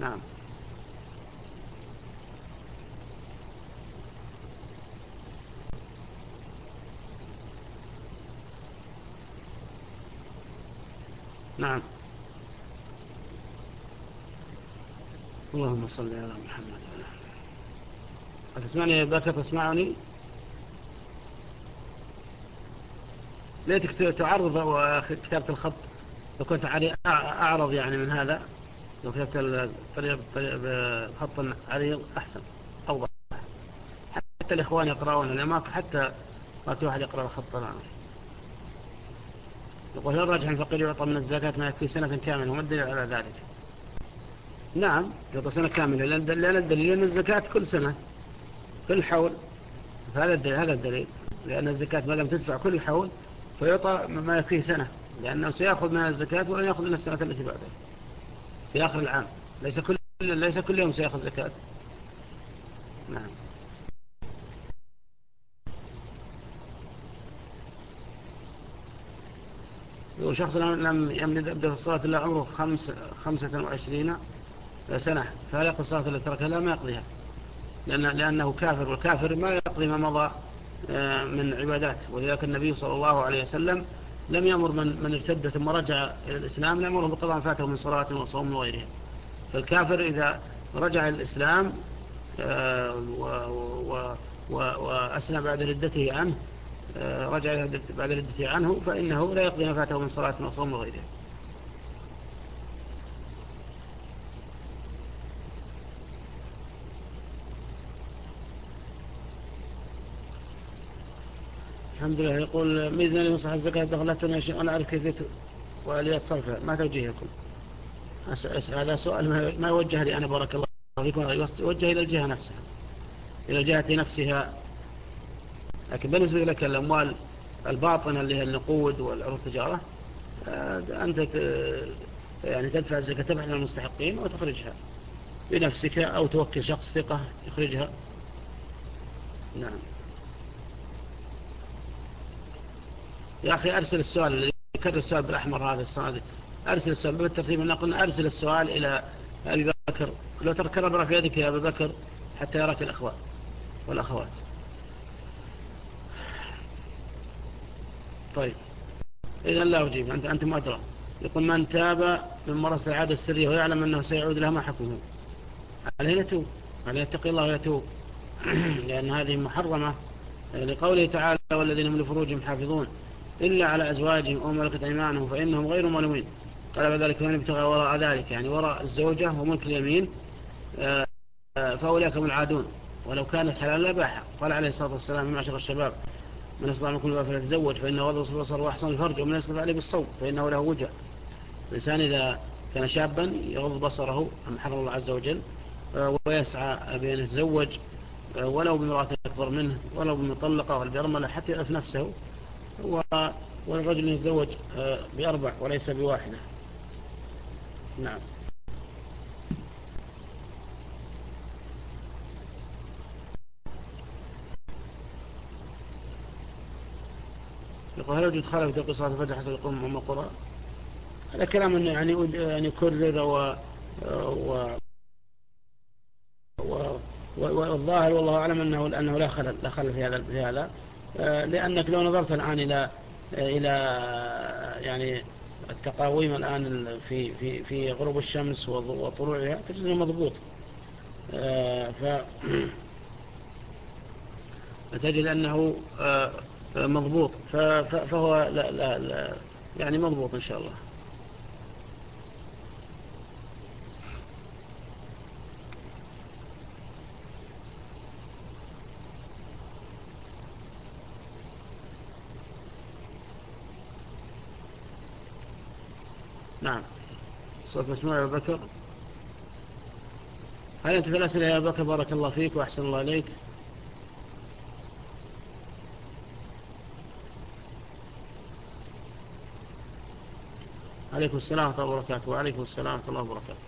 Speaker 2: نعم. نعم. اللهم صل على محمد أتسمعني بك تسمعني ليتك تعرض كتابة الخط لو كنت أعرض يعني من هذا لو كتبت الخط عريض أحسن أوضح حتى الإخوان يقرأون الأماك حتى ما في واحد يقرأ الخط الآن. يقول هل الراجح الفقير يعطى من الزكاة ما يكفي سنة كاملة؟ وما الدليل على ذلك؟ نعم يعطى سنة كاملة. لأن الدليل أن الزكاة كل سنة. كل حول. فهذا الدليل هذا الدليل. لأن الزكاة ما لم تدفع كل حول فيعطى ما يكفيه سنة. لأنه سيأخذ من الزكاة ولن يأخذ من السنة التي بعدها. في آخر العام. ليس كل ليس كل يوم سيأخذ زكاة. نعم. وشخص لم يمن يبدأ في الصلاة إلا عمره خمس خمسة وعشرين سنة يقضي الصلاة التي تركها؟ لا ما يقضيها. لأن لأنه كافر والكافر ما يقضي ما مضى آه، من عبادات. ولذلك النبي صلى الله عليه وسلم لم يأمر من, من ارتد ثم رجع إلى الإسلام لم يأمره بقضاء فاته من صلاة وصوم وغيرها. فالكافر إذا رجع إلى الإسلام آه، وأسنى بعد ردته عنه آه، رجع بعد ردته عنه فإنه لا يقضي ما فاته من صلاة وصوم وغيرها. الحمد لله. يقول ميزانية مصلحة الزكاة دخلتنا شيء أنا أعرف كيف وآليات صرفها ما توجيهكم. هذا سؤال ما يوجه لي أنا بارك الله فيكم يوجه إلى الجهة نفسها إلى الجهة نفسها. لكن بالنسبة لك الأموال الباطنة اللي هي النقود والعروض التجارة آه، أنت يعني تدفع الزكاة تبعا للمستحقين وتخرجها بنفسك أو توكل شخص ثقة يخرجها. نعم. يا أخي أرسل السؤال الذي يكرر السؤال بالأحمر هذا الصادق. أرسل السؤال بالترتيب أن قلنا أرسل السؤال إلى أبي بكر. لو تركر في يدك يا أبي بكر حتى يراك الأخوات والأخوات. طيب. إذا لا أجيب. أنت أنتم أدرى يقول من تاب من مرض العادة السرية ويعلم أنه سيعود لها ما حكمه. عليه يتوب عليه يتقي الله ويتوب؟ لأن هذه محرمة. لقوله تعالى والذين من فروجهم حافظون. إلا على أزواجهم أو ملكة أيمانهم فإنهم غير ملومين. قال بذلك من ابتغى وراء ذلك يعني وراء الزوجة وملك اليمين آه، فأولئك هم العادون. ولو كانت حلال لا باحة قال عليه الصلاة والسلام من معشر الشباب من استطاع منكم الباب فليتزوج فإنه وضع البصر وأحسن الفرج ومن يستطع عليه بالصوم فإنه له وجه الإنسان إذا كان شابا يغض بصره عن حرم الله عز وجل آه، ويسعى بأن يتزوج آه، ولو بامرأة أكبر منه ولو بمطلقة والبرملة حتى يعرف نفسه والرجل يتزوج آه، بأربع وليس بواحدة. نعم. يقول هل يوجد خلف في قصة الفجر حسب القوم أم القرى هذا كلام أنه يعني أن يكرر و, و... والظاهر والله أعلم أنه, أنه لا خلل لا خلل في هذا في هذا. لأنك لو نظرت الآن إلى إلى يعني التقاويم الآن في في في غروب الشمس وطلوعها تجد مضبوط. آه، ف فتجد أنه آه، مضبوط. فهو لا لا لا يعني مضبوط إن شاء الله نعم صوت مسموع يا بكر. هل أنت في الأسئلة يا بكر؟ بارك الله فيك وأحسن الله عليك عليكم السلام ورحمة الله وبركاته. وعليكم السلام ورحمة الله وبركاته.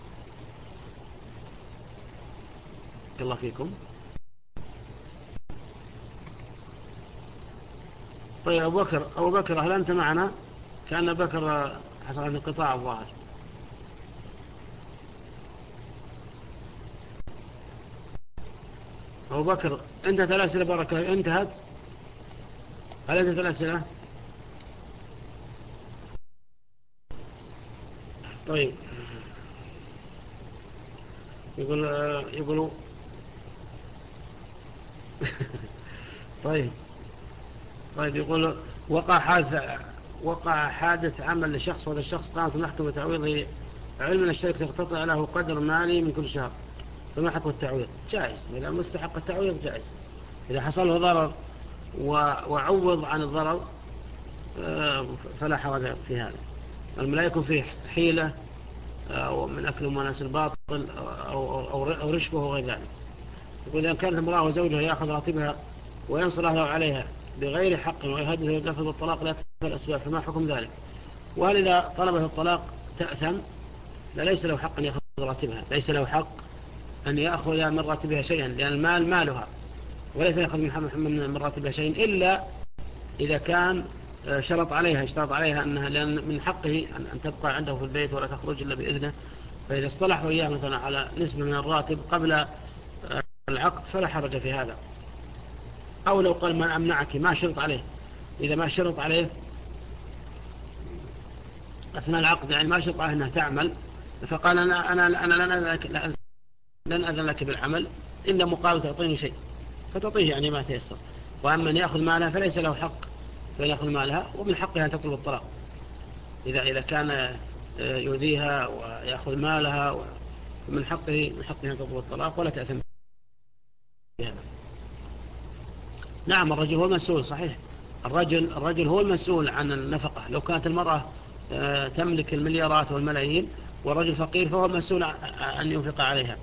Speaker 2: الله فيكم. طيب أبو بكر أبو بكر هل أنت معنا؟ كأن بكر حصل عن انقطاع الظاهر. أبو بكر انتهت الأسئلة بركة انتهت؟ هل انتهت الأسئلة طيب. يقول يقولوا طيب. طيب يقول وقع حادث وقع حادث عمل لشخص وهذا الشخص قامت المحكمة تعويضه. علم الشركة تقتطع له قدر مالي من كل شهر. فما حق التعويض؟ جائز. إذا مستحق التعويض جائز. إذا حصل له ضرر وعوض عن الضرر آه، فلا حرج في هذا. لا يكون فيه حيلة أو من أكل مناس الباطل أو, رشبه وغير ذلك. يقول إذا كانت امرأة وزوجها يأخذ راتبها وينصر أهله عليها بغير حق ويهدد ويلفظ الطلاق لا تفعل الأسباب فما حكم ذلك؟ وهل إذا طلبه الطلاق تأثم؟ لا ليس له حق أن يأخذ راتبها. ليس له حق أن يأخذ من راتبها شيئا لأن المال مالها. وليس يأخذ من راتبها شيئا إلا إذا كان آه، شرط عليها اشترط عليها أنها لأن من حقه أن تبقى عنده في البيت ولا تخرج إلا بإذنه. فإذا اصطلحوا إياه مثلا على نسبة من الراتب قبل آه، العقد فلا حرج في هذا. أو لو قال ما أمنعك ما شرط عليه. إذا ما شرط عليه أثناء العقد يعني ما شرط عليه أنها تعمل فقال أنا, أنا, أنا أذن لك لن أذن لك بالعمل إلا مقابل تعطيني شيء فتعطيه يعني ما تيسر. وأما أن يأخذ مالها فليس له حق فإن يأخذ مالها ومن حقها أن تطلب الطلاق. إذا, إذا كان آه، يؤذيها ويأخذ مالها ومن حقه من حقها أن تطلب الطلاق ولا تأثم بهذا نعم الرجل هو مسؤول صحيح. الرجل, الرجل هو المسؤول عن النفقة. لو كانت المرأة آه، تملك المليارات والملايين والرجل فقير فهو مسؤول أن ينفق عليها.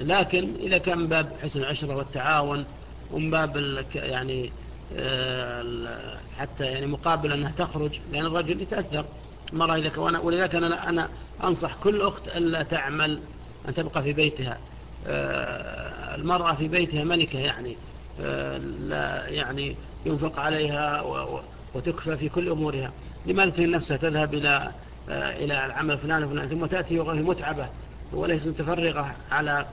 Speaker 2: لكن إذا كان من باب حسن العشرة والتعاون ومن باب يعني آه، حتى يعني مقابل أنها تخرج لأن الرجل يتأثر. مرة إذا كان ولذلك أنا, أنا أنصح كل أخت ألا تعمل أن تبقى في بيتها. آه، المرأة في بيتها ملكة يعني آه، لا يعني ينفق عليها وتكفى في كل أمورها. لماذا تهين نفسها تذهب إلى إلى العمل فلان وفلان؟ ثم تأتي وهي متعبة وليس متفرغة على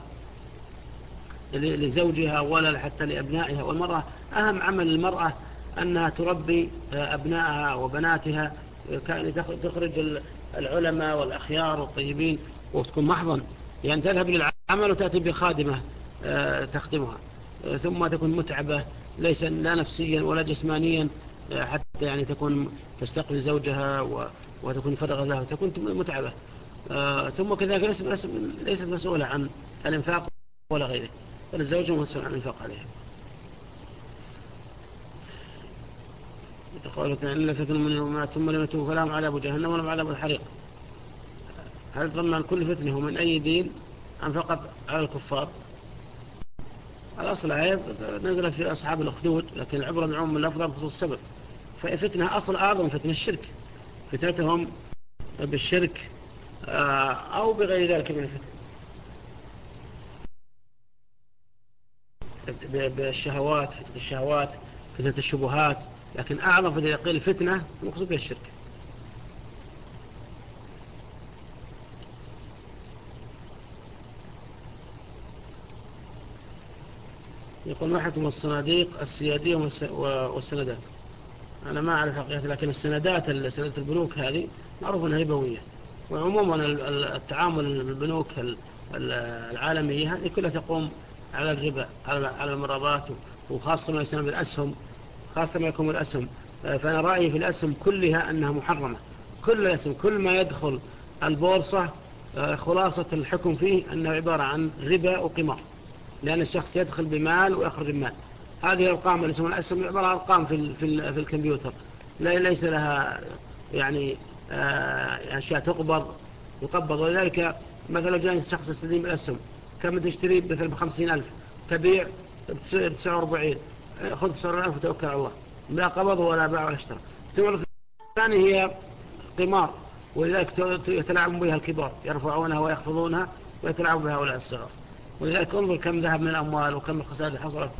Speaker 2: لزوجها ولا حتى لأبنائها. والمرأة أهم عمل المرأة أنها تربي أبنائها وبناتها تخرج العلماء والأخيار والطيبين وتكون محضا يعني تذهب للعمل وتأتي بخادمة آه، تخدمها. آه، ثم تكون متعبة ليس لا نفسيا ولا جسمانيا آه، حتى يعني تكون تستقبل زوجها وتكون فرغة له تكون متعبة. ثم كذلك ليست مسؤولة عن الإنفاق ولا غيره. فالزوج مسؤول عن الانفاق عليها. قولت إلا فتن من يومات ثم لم يتوب فلهم عذاب جهنم ولهم عذاب الحريق. هل ضمن كل فتنة من أي دين أم فقط على الكفار؟ الأصل عيب نزلت في أصحاب الأخدود لكن العبرة بعموم اللفظة بخصوص السبب. ففتنة أصل أعظم فتنة الشرك. فتنتهم بالشرك آه، أو بغير ذلك من الفتنة بالشهوات فتنة الشهوات فتنة الشبهات لكن أعظم فتنة يقول فتنة مقصود بها الشرك. يقول ما حكم الصناديق السيادية والسندات. أنا ما أعرف حقيقة لكن السندات سندات البنوك هذه معروف أنها هبوية وعموما التعامل بالبنوك العالمية هذه كلها تقوم على الربا على المرابات وخاصة ما يسمى بالأسهم خاصة ما يكون الأسهم فأنا رأيي في الأسهم كلها أنها محرمة. كل الأسهم كل ما يدخل البورصة خلاصة الحكم فيه أنه عبارة عن ربا وقمار. لأن الشخص يدخل بمال ويخرج بمال. هذه الأرقام اللي يسمون الأسهم عبارة عن أرقام في, في, في الكمبيوتر. ليس لها يعني آه، أشياء تقبض يقبض ولذلك مثلا جاء الشخص يستدين بالأسهم كم تشتري مثل بخمسين ألف تبيع بتسعة وأربعين خذ بسعر ألف وتوكل على الله. لا قبض ولا باع ولا اشترى. الثمرة الثانية هي قمار ولذلك يتلاعب بها الكبار يرفعونها ويخفضونها ويتلاعب بها هؤلاء الصغار ولذلك انظر كم ذهب من الأموال وكم الخسائر حصلت.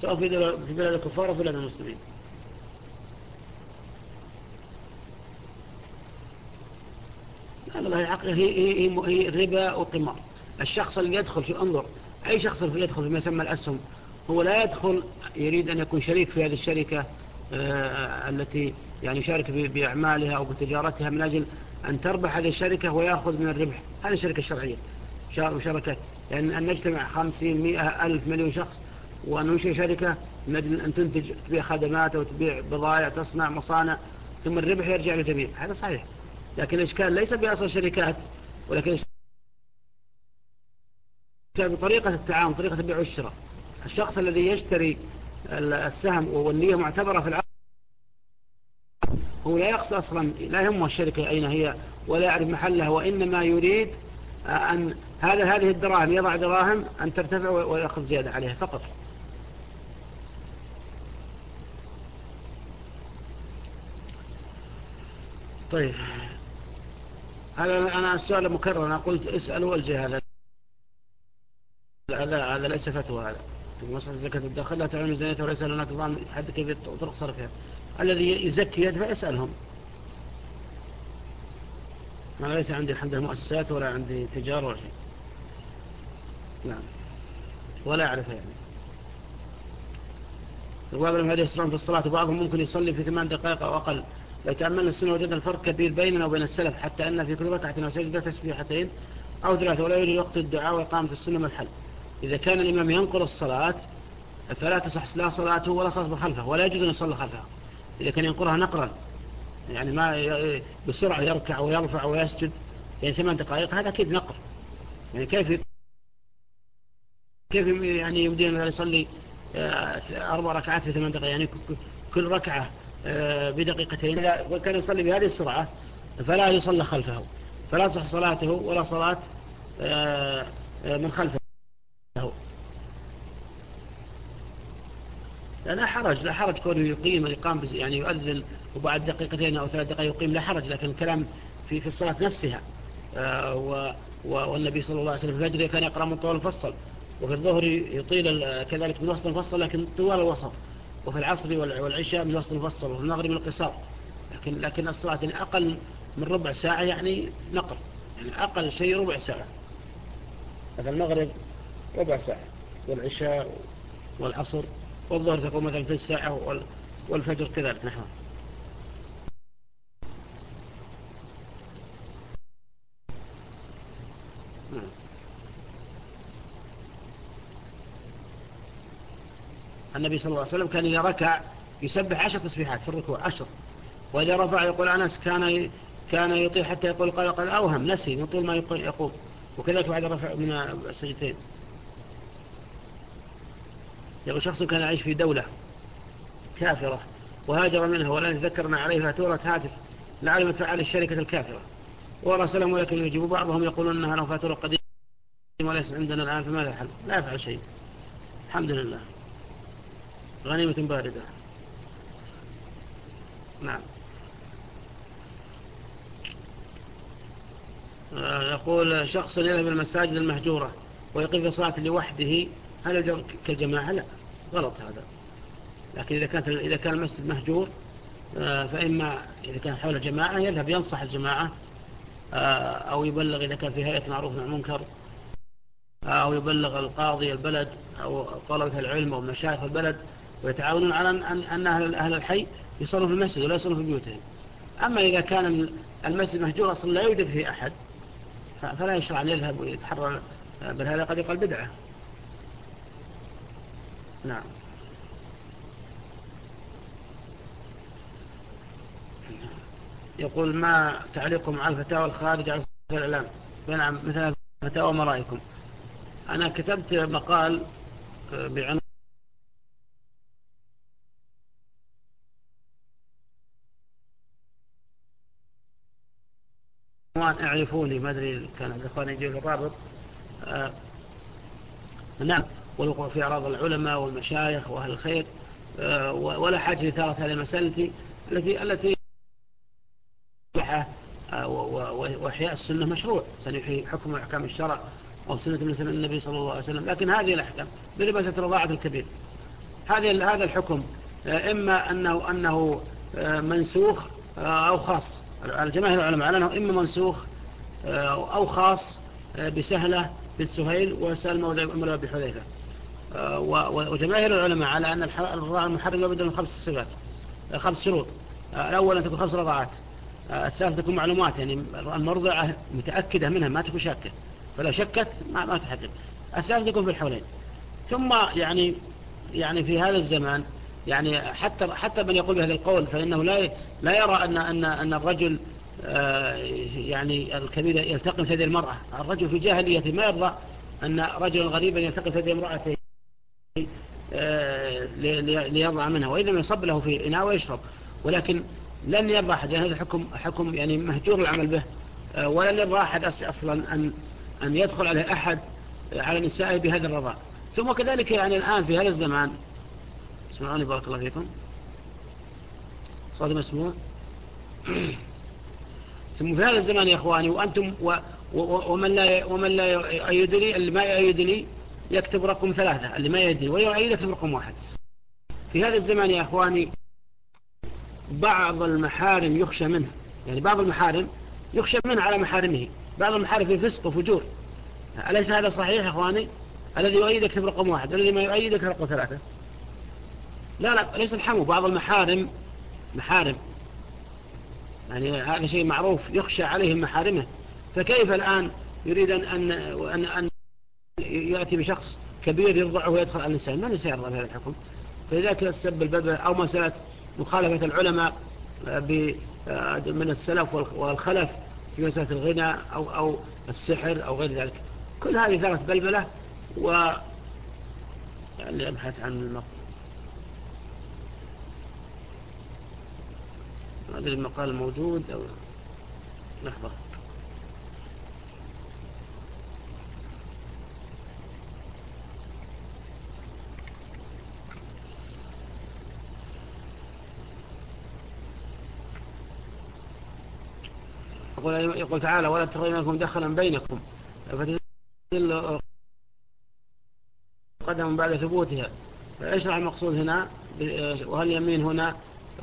Speaker 2: سواء في بلاد الكفار وفي بلاد المسلمين. لا لا هي, هي, هي, هي ربا وقمار. الشخص اللي يدخل في انظر أي شخص يدخل فيما يسمى الأسهم هو لا يدخل يريد أن يكون شريك في هذه الشركة آه التي يعني يشارك بأعمالها أو بتجارتها من أجل أن تربح هذه الشركة ويأخذ من الربح. هذه الشركة الشرعية. مشاركات يعني أن نجتمع خمسين مئة ألف مليون شخص وأن ننشئ شركة من أجل أن تنتج تبيع خدمات وتبيع بضائع تصنع مصانع ثم الربح يرجع للجميع. هذا صحيح. لكن الإشكال ليس بأصل شركات ولكن بطريقة التعاون طريقة البيع والشراء الشخص الذي يشتري السهم والنية معتبرة في العقد هو لا يقصد أصلا لا يهمه الشركة أين هي ولا يعرف محلها وإنما يريد أن هذا هذه الدراهم يضع دراهم أن ترتفع ويأخذ زيادة عليها فقط. طيب. هذا أنا السؤال مكرر أنا قلت اسألوا الجهة هذا. هذا ليس فتوى هذا. في مسألة زكاة الدخل لا تعلم زينته وليس لنا تظن حد كيف طرق صرفها. الذي يزكي يدفع يسألهم. أنا ليس عندي الحمد لله مؤسسات ولا عندي تجارة ولا شيء. نعم. ولا أعرفها يعني. وبعضهم هذا يسرون في الصلاة وبعضهم ممكن يصلي في ثمان دقائق أو أقل. لو تأملنا السنة وجدنا الفرق كبير بيننا وبين السلف حتى أن في كل ركعة وسجدة تسبيحتين أو ثلاثة ولا يوجد وقت الدعاء وإقامة السنة والحل إذا كان الإمام ينقل الصلاة فلا تصح لا صلاته ولا صلاة خلفه ولا يجوز أن يصلي خلفه. إذا كان ينقرها نقرا يعني ما بسرعة يركع ويرفع ويسجد يعني ثمان دقائق هذا أكيد نقر. يعني كيف كيف يعني يمدين أن يصلي أربع ركعات في ثمان دقائق؟ يعني كل ركعة بدقيقتين. وكان يصلي بهذه السرعة فلا يصلى خلفه. فلا تصح صلاته ولا صلاة من خلفه. لا حرج لا حرج. كونه يقيم الإقام يعني يؤذن وبعد دقيقتين أو ثلاث دقائق يقيم لا حرج. لكن الكلام في في الصلاة نفسها. آه، والنبي صلى الله عليه وسلم في الفجر كان يقرأ من طول الفصل. وفي الظهر يطيل كذلك من وسط المفصل لكن طوال الوسط. وفي العصر والعشاء من وسط المفصل وفي المغرب القصار لكن لكن الصلاة أقل من ربع ساعة يعني نقر يعني أقل شيء ربع ساعة. هذا المغرب ربع ساعة. والعشاء والعصر والظهر تكون مثلا في الساعة والفجر كذلك نحن نعم. النبي صلى الله عليه وسلم كان إذا ركع يسبح عشر تسبيحات في الركوع عشر. وإذا رفع يقول أنس كان كان يطيل حتى يقول قال قال أوهم نسي من طول ما يقول. وكذلك بعد رفع من السجدتين. يقول شخص كان يعيش في دولة كافرة وهاجر منها ولن يذكرنا عليه فاتورة هاتف لعلم فعل الشركة الكافرة. ورسلهم ولكن يجيب بعضهم يقولون أنها لو فاتورة قديمة وليس عندنا الآن فماذا يحل لا يفعل شيء. الحمد لله. غنيمة باردة. نعم. آه، يقول شخص يذهب المساجد المهجورة ويقف صلاة لوحده هل كالجماعة لا غلط هذا. لكن إذا, كانت إذا كان المسجد مهجور آه، فإما إذا كان حول الجماعة يذهب ينصح الجماعة آه، أو يبلغ إذا كان في هيئة معروف عن المنكر أو يبلغ القاضي البلد أو طلبة العلم أو مشايخ البلد ويتعاونون على أن أهل, أهل الحي يصلوا في المسجد ولا يصلوا في بيوتهم. أما إذا كان المسجد مهجور أصلا لا يوجد فيه أحد فلا يشرع أن يذهب ويتحرر بل هذا قد يقال بدعة. نعم. يقول ما تعليقكم على الفتاوى الخارج عن الإعلام؟ نعم مثل فتاوى مرائكم أنا كتبت مقال بعنوان أعرفوني ما أدري كان الإخوان يجيب الرابط آه نعم والوقوع في أعراض العلماء والمشايخ وأهل الخير آه، ولا حاجة لثارة هذه المسألة التي التي آه، وإحياء السنة مشروع سنحيي حكم أحكام الشرع أو سنة من سنة النبي صلى الله عليه وسلم. لكن هذه الأحكام بلباسة رضاعة الكبير. هذه هذا الحكم آه، إما أنه, أنه منسوخ أو خاص. الجماهير العلماء على أنه إما منسوخ أو خاص بسهلة بنت سهيل وسلمى ومولى بحذيفة آه، وجماهير العلماء على أن الرضاعة المحرمة بدل من خمس صفات آه، خمس شروط. آه، الأول أن تكون خمس رضاعات. الثالث تكون معلومات يعني المرضعة متأكدة منها ما تكون شاكة. فلو شكت ما, تحدد الثالث يكون في الحولين. ثم يعني يعني في هذا الزمان يعني حتى حتى من يقول بهذا القول فإنه لا لا يرى أن أن أن الرجل يعني الكبير يلتقم في المرأة. الرجل في جاهلية ما يرضى أن رجل غريبا يلتقم في هذه امرأته آه، ليضع منها وإنما يصب له في إناء ويشرب. ولكن لن يرضى أحد يعني هذا حكم, حكم يعني مهجور العمل به آه، ولن يرضى أحد أصلا أن, أن يدخل عليه أحد على نسائه بهذا الرضا ثم كذلك يعني الآن في هذا الزمان اسمعوني بارك الله فيكم. صوت مسموع. ثم في هذا الزمان يا إخواني وأنتم و ومن لا, ومن لا يؤيدني اللي ما يؤيدني يكتب رقم ثلاثة اللي ما يدري ويؤيد يكتب رقم واحد. في هذا الزمان يا أخواني بعض المحارم يخشى منه. يعني بعض المحارم يخشى منه على محارمه. بعض المحارم في فسق وفجور. أليس هذا صحيح يا أخواني؟ الذي يؤيد يكتب رقم واحد الذي ما يؤيد يكتب رقم ثلاثة. لا لا ليس الحمو بعض المحارم محارم. يعني هذا شيء معروف يخشى عليهم محارمه. فكيف الآن يريد أن, أن, أن, أن يأتي بشخص كبير يرضعه ويدخل على الإنسان من سيرضى بهذا الحكم؟ فلذلك السب البدء أو مسألة مخالفة العلماء من السلف والخلف في مسألة الغنى أو, أو السحر أو غير ذلك. كل هذه ثلاث بلبلة و يعني أبحث عن المقال هذا المقال موجود أو لحظة. يقول, يقول تعالى ولا تخرج منكم دخلا بينكم. فتزل قدم بعد ثبوتها. فيشرح المقصود هنا؟ وهل يمين هنا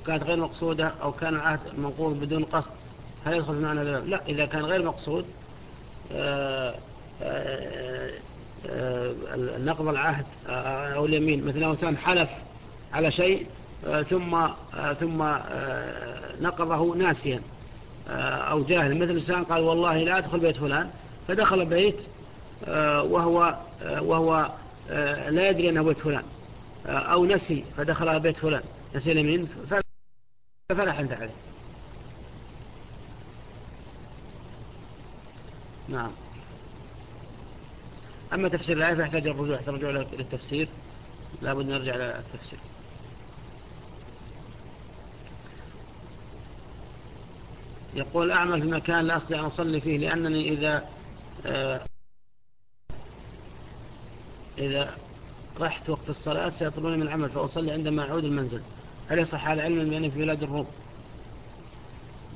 Speaker 2: كانت غير مقصودة أو كان العهد منقوض بدون قصد هل يدخل معنا لا إذا كان غير مقصود آه، آه، آه، نقض العهد أو اليمين. مثلا إنسان حلف على شيء ثم ثم نقضه ناسيا أو جاهل مثل إنسان قال والله لا أدخل بيت فلان فدخل بيت وهو وهو لا يدري أنه بيت فلان أو نسي فدخل بيت فلان نسي اليمين فلا حنت عليه. نعم. أما تفسير الآية فيحتاج الرجوع ترجع للتفسير لابد نرجع للتفسير يقول أعمل في مكان لا أستطيع أن أصلي فيه لأنني إذا آه إذا رحت وقت الصلاة سيطلبوني من العمل فأصلي عندما أعود المنزل. هل يصح على علم بأني في بلاد الروم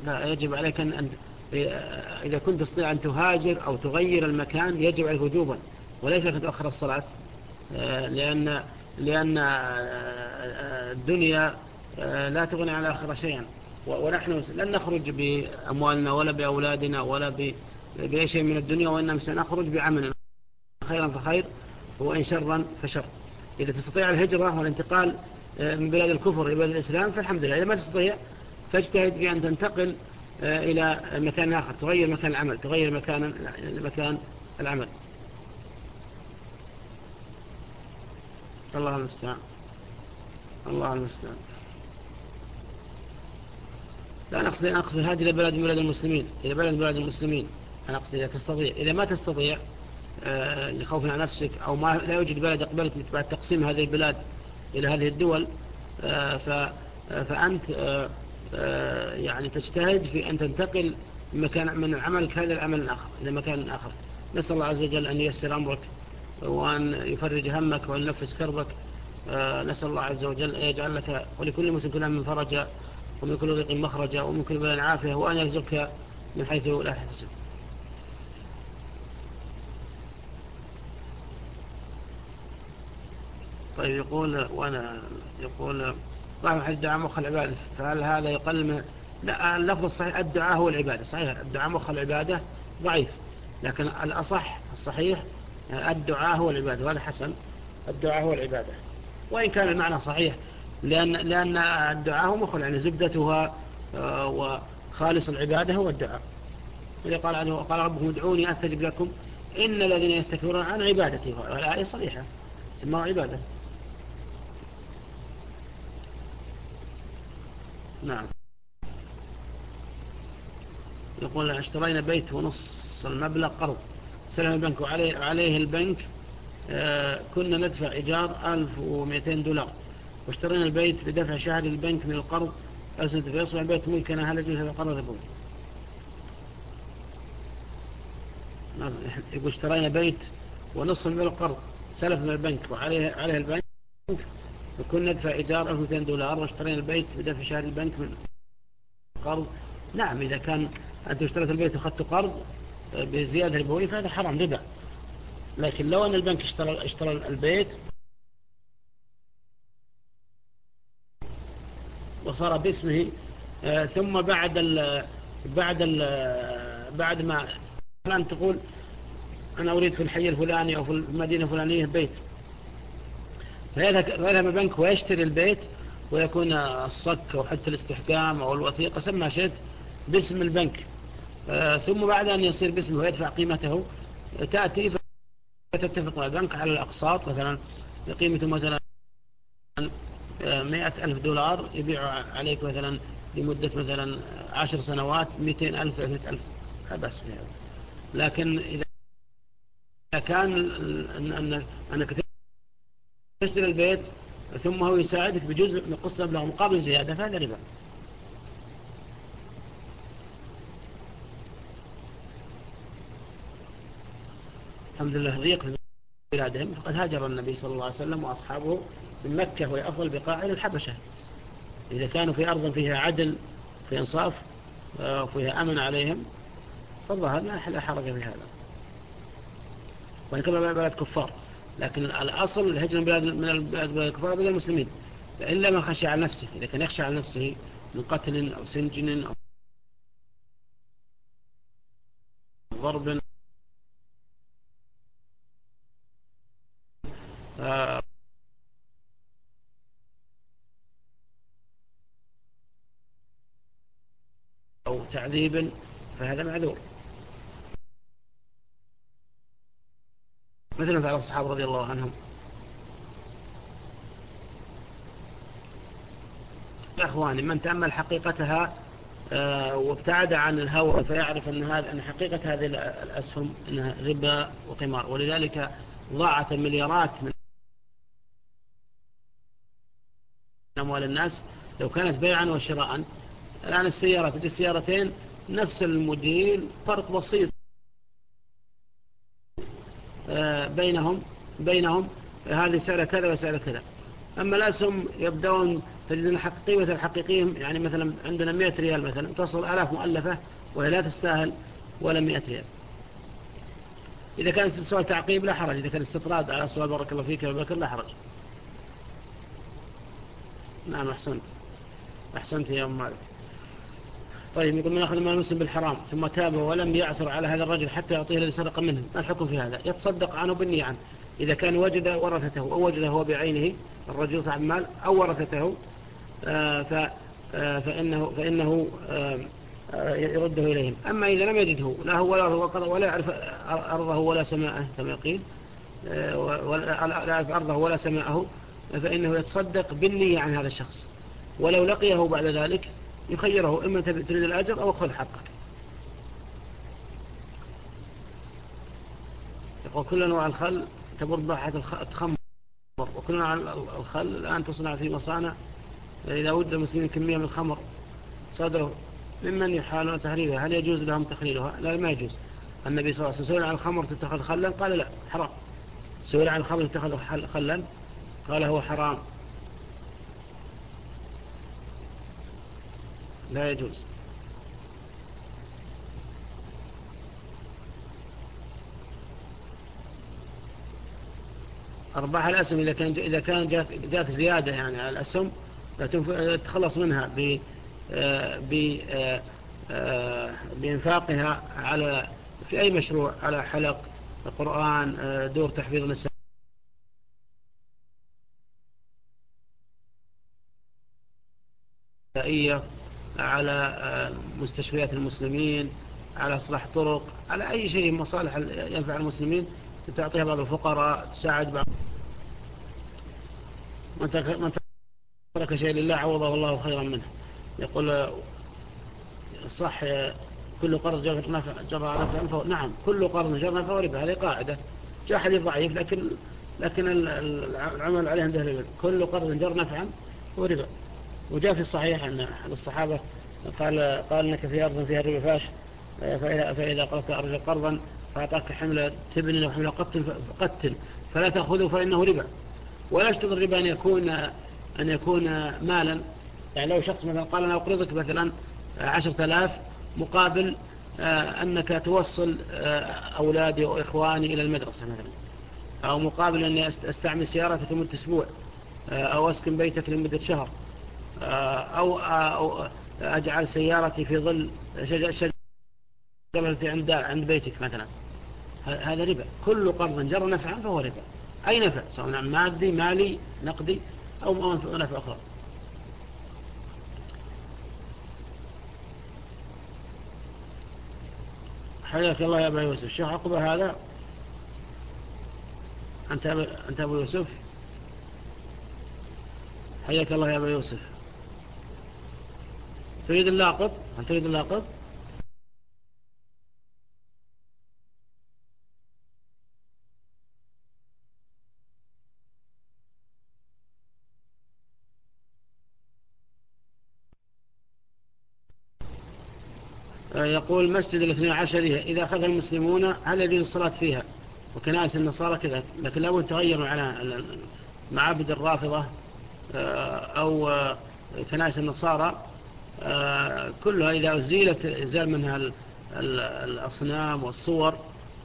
Speaker 2: لا يجب عليك أن إذا كنت تستطيع أن تهاجر أو تغير المكان يجب عليك وجوبا وليس أن تؤخر الصلاة آه، لأن, لأن آه، الدنيا آه، لا تغني على آخر شيئا. ونحن لن نخرج بأموالنا ولا بأولادنا ولا بأي شيء من الدنيا وإنما سنخرج بعملنا. خيرا فخير وإن شرا فشر. إذا تستطيع الهجرة والانتقال من بلاد الكفر إلى بلاد الإسلام فالحمد لله. إذا ما تستطيع فاجتهد بأن تنتقل آه، إلى مكان آخر تغير مكان العمل تغير مكان مكان العمل. الله المستعان. الله المستعان. لا نقصد أن أقصد هذه إلى بلد بلاد المسلمين إلى بلد بلاد المسلمين. أنا أقصد إذا تستطيع. إذا ما تستطيع آه، لخوف عن نفسك أو ما لا يوجد بلد أقبلت بعد تقسيم هذه البلاد إلى هذه الدول آه، فأنت آه، يعني تجتهد في أن تنتقل مكان من عملك هذا العمل الآخر إلى مكان آخر. نسأل الله عز وجل أن ييسر أمرك وأن يفرج همك وأن ينفس كربك. آه، نسأل الله عز وجل أن يجعل لك ولكل مسلم كل من فرجا ومن كل ضيق مخرجا ومن كل بلان عافية وأن يرزقك من حيث لا تحتسب طيب يقول وأنا يقول ضعف الدعاء مخ العبادة فهل هذا يقل من لا اللفظ الصحيح الدعاء هو العبادة صحيح الدعاء مخ العبادة ضعيف لكن الأصح الصحيح الدعاء هو العبادة وهذا حسن الدعاء هو العبادة. وإن كان المعنى صحيح لأن, لأن الدعاء هو مخ يعني زبدتها آه، وخالص العبادة هو الدعاء. قال عنه قال ربكم ادعوني أستجب لكم إن الذين يستكبرون عن عبادتي والآية صريحة سماه عبادة. نعم. يقول اشترينا بيت ونص المبلغ قرض. سلم البنك وعليه عليه البنك آه كنا ندفع إيجار 1200 دولار. واشترينا البيت بدفع شهر البنك من القرض. أسد فيصبح البيت ملكنا هل يجوز هذا القرض يقول نعم، يقول اشترينا بيت ونصف من القرض. سلف من البنك وعليه عليه البنك. وكنا ندفع إيجار 1200 دولار واشترينا البيت بدفع شهر البنك من قرض. نعم إذا كان أنت اشتريت البيت وأخذت قرض بزيادة ربوية فهذا حرام ربا. لكن لو أن البنك اشترى, اشترى البيت وصار باسمه آه، ثم بعد ال بعد ال بعد ما الآن تقول أنا أريد في الحي الفلاني أو في المدينة الفلانية بيت. فيذهب البنك ويشتري البيت ويكون الصك أو حتى الاستحكام أو الوثيقة سمى شيء باسم البنك. آه، ثم بعد أن يصير باسمه ويدفع قيمته تأتي فتتفق مع البنك على الأقساط مثلا قيمته مثلا آه، مئة ألف دولار يبيع عليك مثلا لمدة مثلا عشر سنوات مئتين ألف مئة ألف. بس لكن إذا كان أنك تشتري البيت ثم هو يساعدك بجزء من قصة مبلغ مقابل زيادة فهذا ربا. الحمد لله ضيق في بلادهم فقد هاجر النبي صلى الله عليه وسلم وأصحابه من مكة وهي أفضل بقاع إلى الحبشة. إذا كانوا في أرض فيها عدل في إنصاف وفيها آه، أمن عليهم فالظهر لا حرج في هذا. وإن كما بلد كفار. لكن الأصل الهجرة من بلاد من الكفار بلاد المسلمين. إلا ما خشي على نفسه إذا كان يخشى على نفسه من قتل أو سنجن أو ضرب. أو تعذيب فهذا معذور. مثل فعل الصحابة رضي الله عنهم. يا أخواني من تأمل حقيقتها آه، وابتعد عن الهوى فيعرف أن, هذا أن حقيقة هذه الأسهم أنها ربا وقمار. ولذلك ضاعت المليارات من أموال الناس لو كانت بيعا وشراء الآن السيارة تجي السيارتين نفس الموديل فرق بسيط. بينهم بينهم هذه سعر كذا وسعر كذا. أما الأسهم يبدأون تجد أن قيمة الحقيقيهم يعني مثلا عندنا 100 ريال مثلا تصل ألاف مؤلفة وهي لا تستاهل ولا 100 ريال. إذا كان السؤال تعقيب لا حرج إذا كان استطراد على السؤال بارك الله فيك يا بكر لا حرج. نعم أحسنت. أحسنت يا أم مالك. طيب يقول من أخذ مال المسلم بالحرام ثم تاب ولم يعثر على هذا الرجل حتى يعطيه الذي سرق منه. ما الحكم في هذا؟ يتصدق عنه بالنية عنه إذا كان وجد ورثته أو وجده هو بعينه الرجل صاحب المال أو ورثته آه، آه، فإنه, فإنه آه، يرده إليهم. أما إذا لم يجده لا هو ولا هو ولا يعرف أرضه ولا سماءه كما يقيل لا يعرف أرضه ولا سماءه فإنه يتصدق بالنية عن هذا الشخص. ولو لقيه بعد ذلك يخيره إما تريد الأجر أو خذ حقك يقول كل أنواع الخل تمر بحث الخمر. وكل أنواع الخل الآن تصنع في مصانع. إذا وجد المسلمين كمية من الخمر صدروا ممن يحالون تحريرها هل يجوز لهم تخليلها؟ لا ما يجوز. النبي صلى الله عليه وسلم سئل عن الخمر تتخذ خلا؟ قال لا حرام. سئل عن الخمر تتخذ خلا؟ قال هو حرام. لا يجوز. أرباح الأسهم إذا كان إذا كان جاك, جاك زيادة يعني على الأسهم تخلص منها ب ب بإنفاقها على في أي مشروع؟ على حلق القرآن دور تحفيظ النسائية على آه، مستشفيات المسلمين على إصلاح طرق على أي شيء مصالح ينفع المسلمين. تعطيها بعض الفقراء تساعد بعض. من ترك شيء لله عوضه الله خيرا منه. يقول صح كل قرض جرى نفع نفع نعم كل قرض جرى نفع وربا هذه قاعدة. جاء حديث ضعيف لكن لكن العمل عليه عند أهل كل قرض جرى نفعا وربا. وجاء في الصحيح أن الصحابة قال قال إنك في أرض فيها الربا فاش فاذا فإذا قرضت ارض قرضا فأعطاك حمل تبن أو حمل قتل قتل فلا تأخذه فإنه ربا. ولا يشترط الربا أن يكون أن يكون مالا. يعني لو شخص مثلا قال أنا أقرضك مثلا عشرة آلاف مقابل آه، أنك توصل آه، أولادي وإخواني إلى المدرسة مثلا. أو مقابل أني أستعمل سيارتك لمدة أسبوع آه، أو أسكن بيتك لمدة شهر. أو, أو أجعل سيارتي في ظل شجرة عند عند بيتك مثلا. هذا ربا. كل قرض جر نفعا فهو ربا. أي نفع؟ سواء مادي مالي نقدي أو نفع أخرى. حياك الله يا أبا يوسف. شيخ عقبة هذا؟ أنت أبو يوسف؟ حياك الله يا أبا يوسف. تريد اللاقط؟ هل تريد اللاقط؟ آه، يقول مسجد الاثنى عشر إذا أخذ المسلمون على يجوز الصلاة فيها. وكنائس النصارى كذا. لكن لابد تغير على معابد الرافضة آه، أو آه، كنائس النصارى. كلها إذا أزيلت إزال منها الأصنام والصور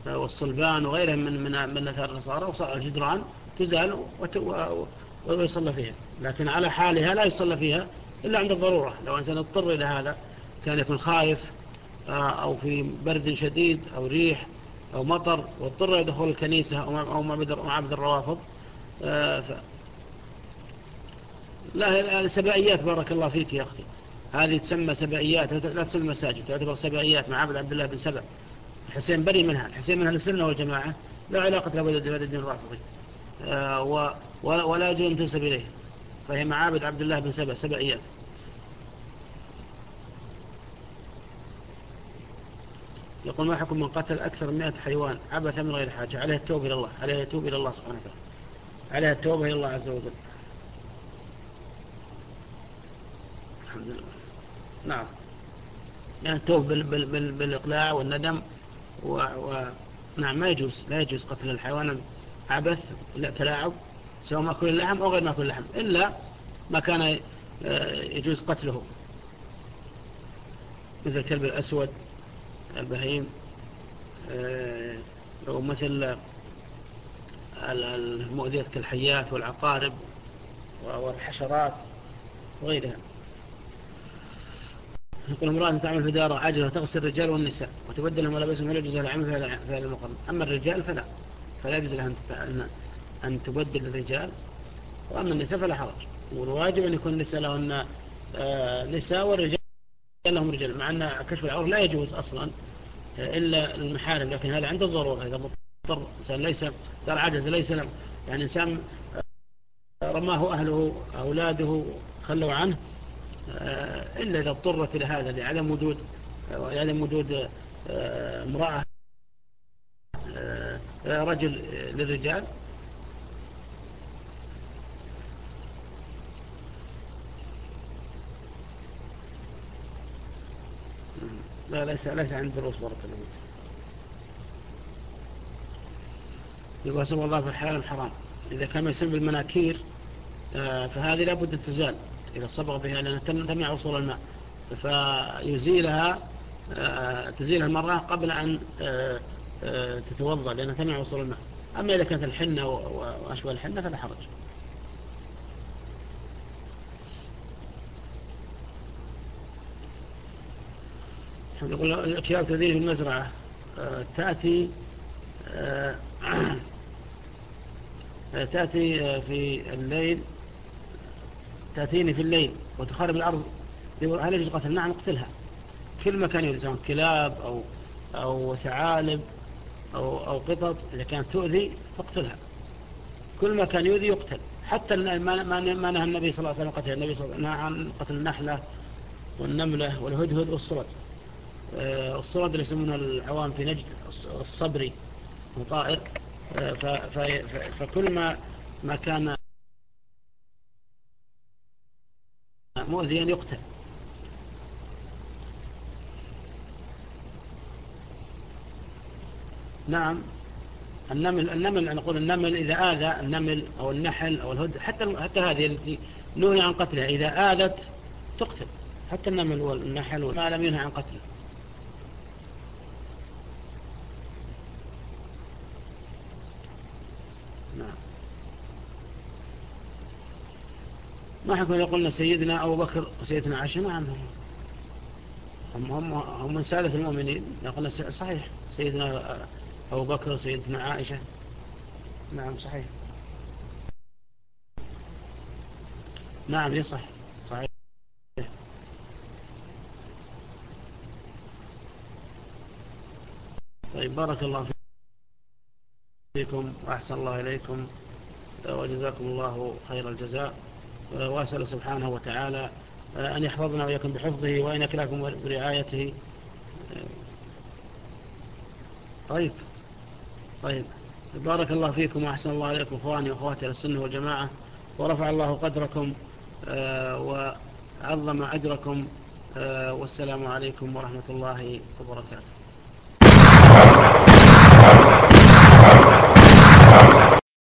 Speaker 2: والصلبان وغيرها من من من أثار النصارى الجدران تزال ويصلى فيها. لكن على حالها لا يصلى فيها إلا عند الضرورة. لو أنسان اضطر إلى هذا كان يكون خايف آه، أو في برد شديد أو ريح أو مطر واضطر يدخل الكنيسة أو معبد الروافض. آه،. لا هذه سبائيات بارك الله فيك يا أختي هذه تسمى سبائيات لا تسمى مساجد تعتبر سبائيات معابد عبد الله بن سبأ الحسين بري منها الحسين منها السنة والجماعة لا علاقة له بهذا الدين الرافضي. آه، ولا يجوز تنسب إليه. فهي معابد عبد الله بن سبأ سبعيات. يقول ما حكم من قتل أكثر من مئة حيوان؟ عبث من غير حاجة. عليه التوبة إلى الله عليه التوبة إلى الله سبحانه وتعالى. عليه التوبة إلى الله عز وجل الحمد لله نعم. يعني التوبة بال بال بال بالإقلاع والندم و... و... نعم ما يجوز لا يجوز قتل الحيوان عبث لا تلاعب سواء ما كل اللحم أو غير ما كل اللحم إلا ما كان آه، يجوز قتله. مثل الكلب الأسود البهيم آه، أو مثل المؤذية كالحيات والعقارب والحشرات وغيرها. يقول امرأة تعمل في دار عاجلة وتغسل الرجال والنساء وتبدل ملابسهم ولا يجوز لها العمل في هذا المقام. أما الرجال فلا. فلا يجوز لها أن تبدل الرجال. وأما النساء فلا حرج. والواجب أن يكون النساء لهن آه، نساء والرجال لهم رجال. مع أن كشف العور لا يجوز أصلا آه، إلا المحارم. لكن هذا عند الضرورة. إذا مضطر إنسان ليس دار عجز ليس يعني إنسان آه، رماه أهله أولاده خلوا عنه. إلا إذا اضطرت إلى هذا لعدم وجود لعدم وجود امرأة رجل للرجال. لا ليس ليس عند دروس بارك الله يقول سبب الله في الحلال الحرام إذا كان يسمى بالمناكير آه، فهذه لابد أن تزال. إذا صبغ بها لأنها تمنع وصول الماء. فيزيلها آه، تزيلها المرة قبل أن آه، تتوضى لأنها تمنع وصول الماء. أما إذا كانت الحنة وأشبه الحنة فلا حرج. يقول الكلاب تذيل في المزرعة آه، تأتي آه، تأتي آه، في الليل تأتيني في الليل وتخرب الأرض هل يجب قتل نعم اقتلها. كل مكان يريد سواء كلاب أو, أو ثعالب أو, أو قطط إذا كانت تؤذي فاقتلها. كل ما كان يؤذي يقتل. حتى ما نهى النبي صلى الله عليه وسلم قتل. النبي صلى الله عليه وسلم قتل النحلة والنملة والهدهد والصرد. آه، الصرد اللي يسمونه العوام في نجد الصبري وطائر آه، فكل ما ما كان مؤذيا يقتل. نعم. النمل النمل أنا أقول النمل إذا آذى النمل أو النحل أو الهد حتى حتى هذه التي نهي عن قتلها إذا آذت تقتل. حتى النمل والنحل ما لم ينهى عن قتله نعم ما حكم إذا قلنا سيدنا أبو بكر وسيدنا عائشة؟ نعم هم, هم, هم من سادة المؤمنين. يقولنا صحيح. سيدنا أبو بكر وسيدنا عائشة. نعم صحيح. نعم يصح صحيح. طيب بارك الله فيكم وأحسن الله إليكم. وجزاكم الله خير الجزاء. وأسأل سبحانه وتعالى أن يحفظنا ويكن بحفظه وأن يكلاكم برعايته. طيب. طيب. بارك الله فيكم وأحسن الله إليكم أخواني وأخواتي السنة والجماعة. ورفع الله قدركم وعظم أجركم. والسلام عليكم ورحمة الله وبركاته.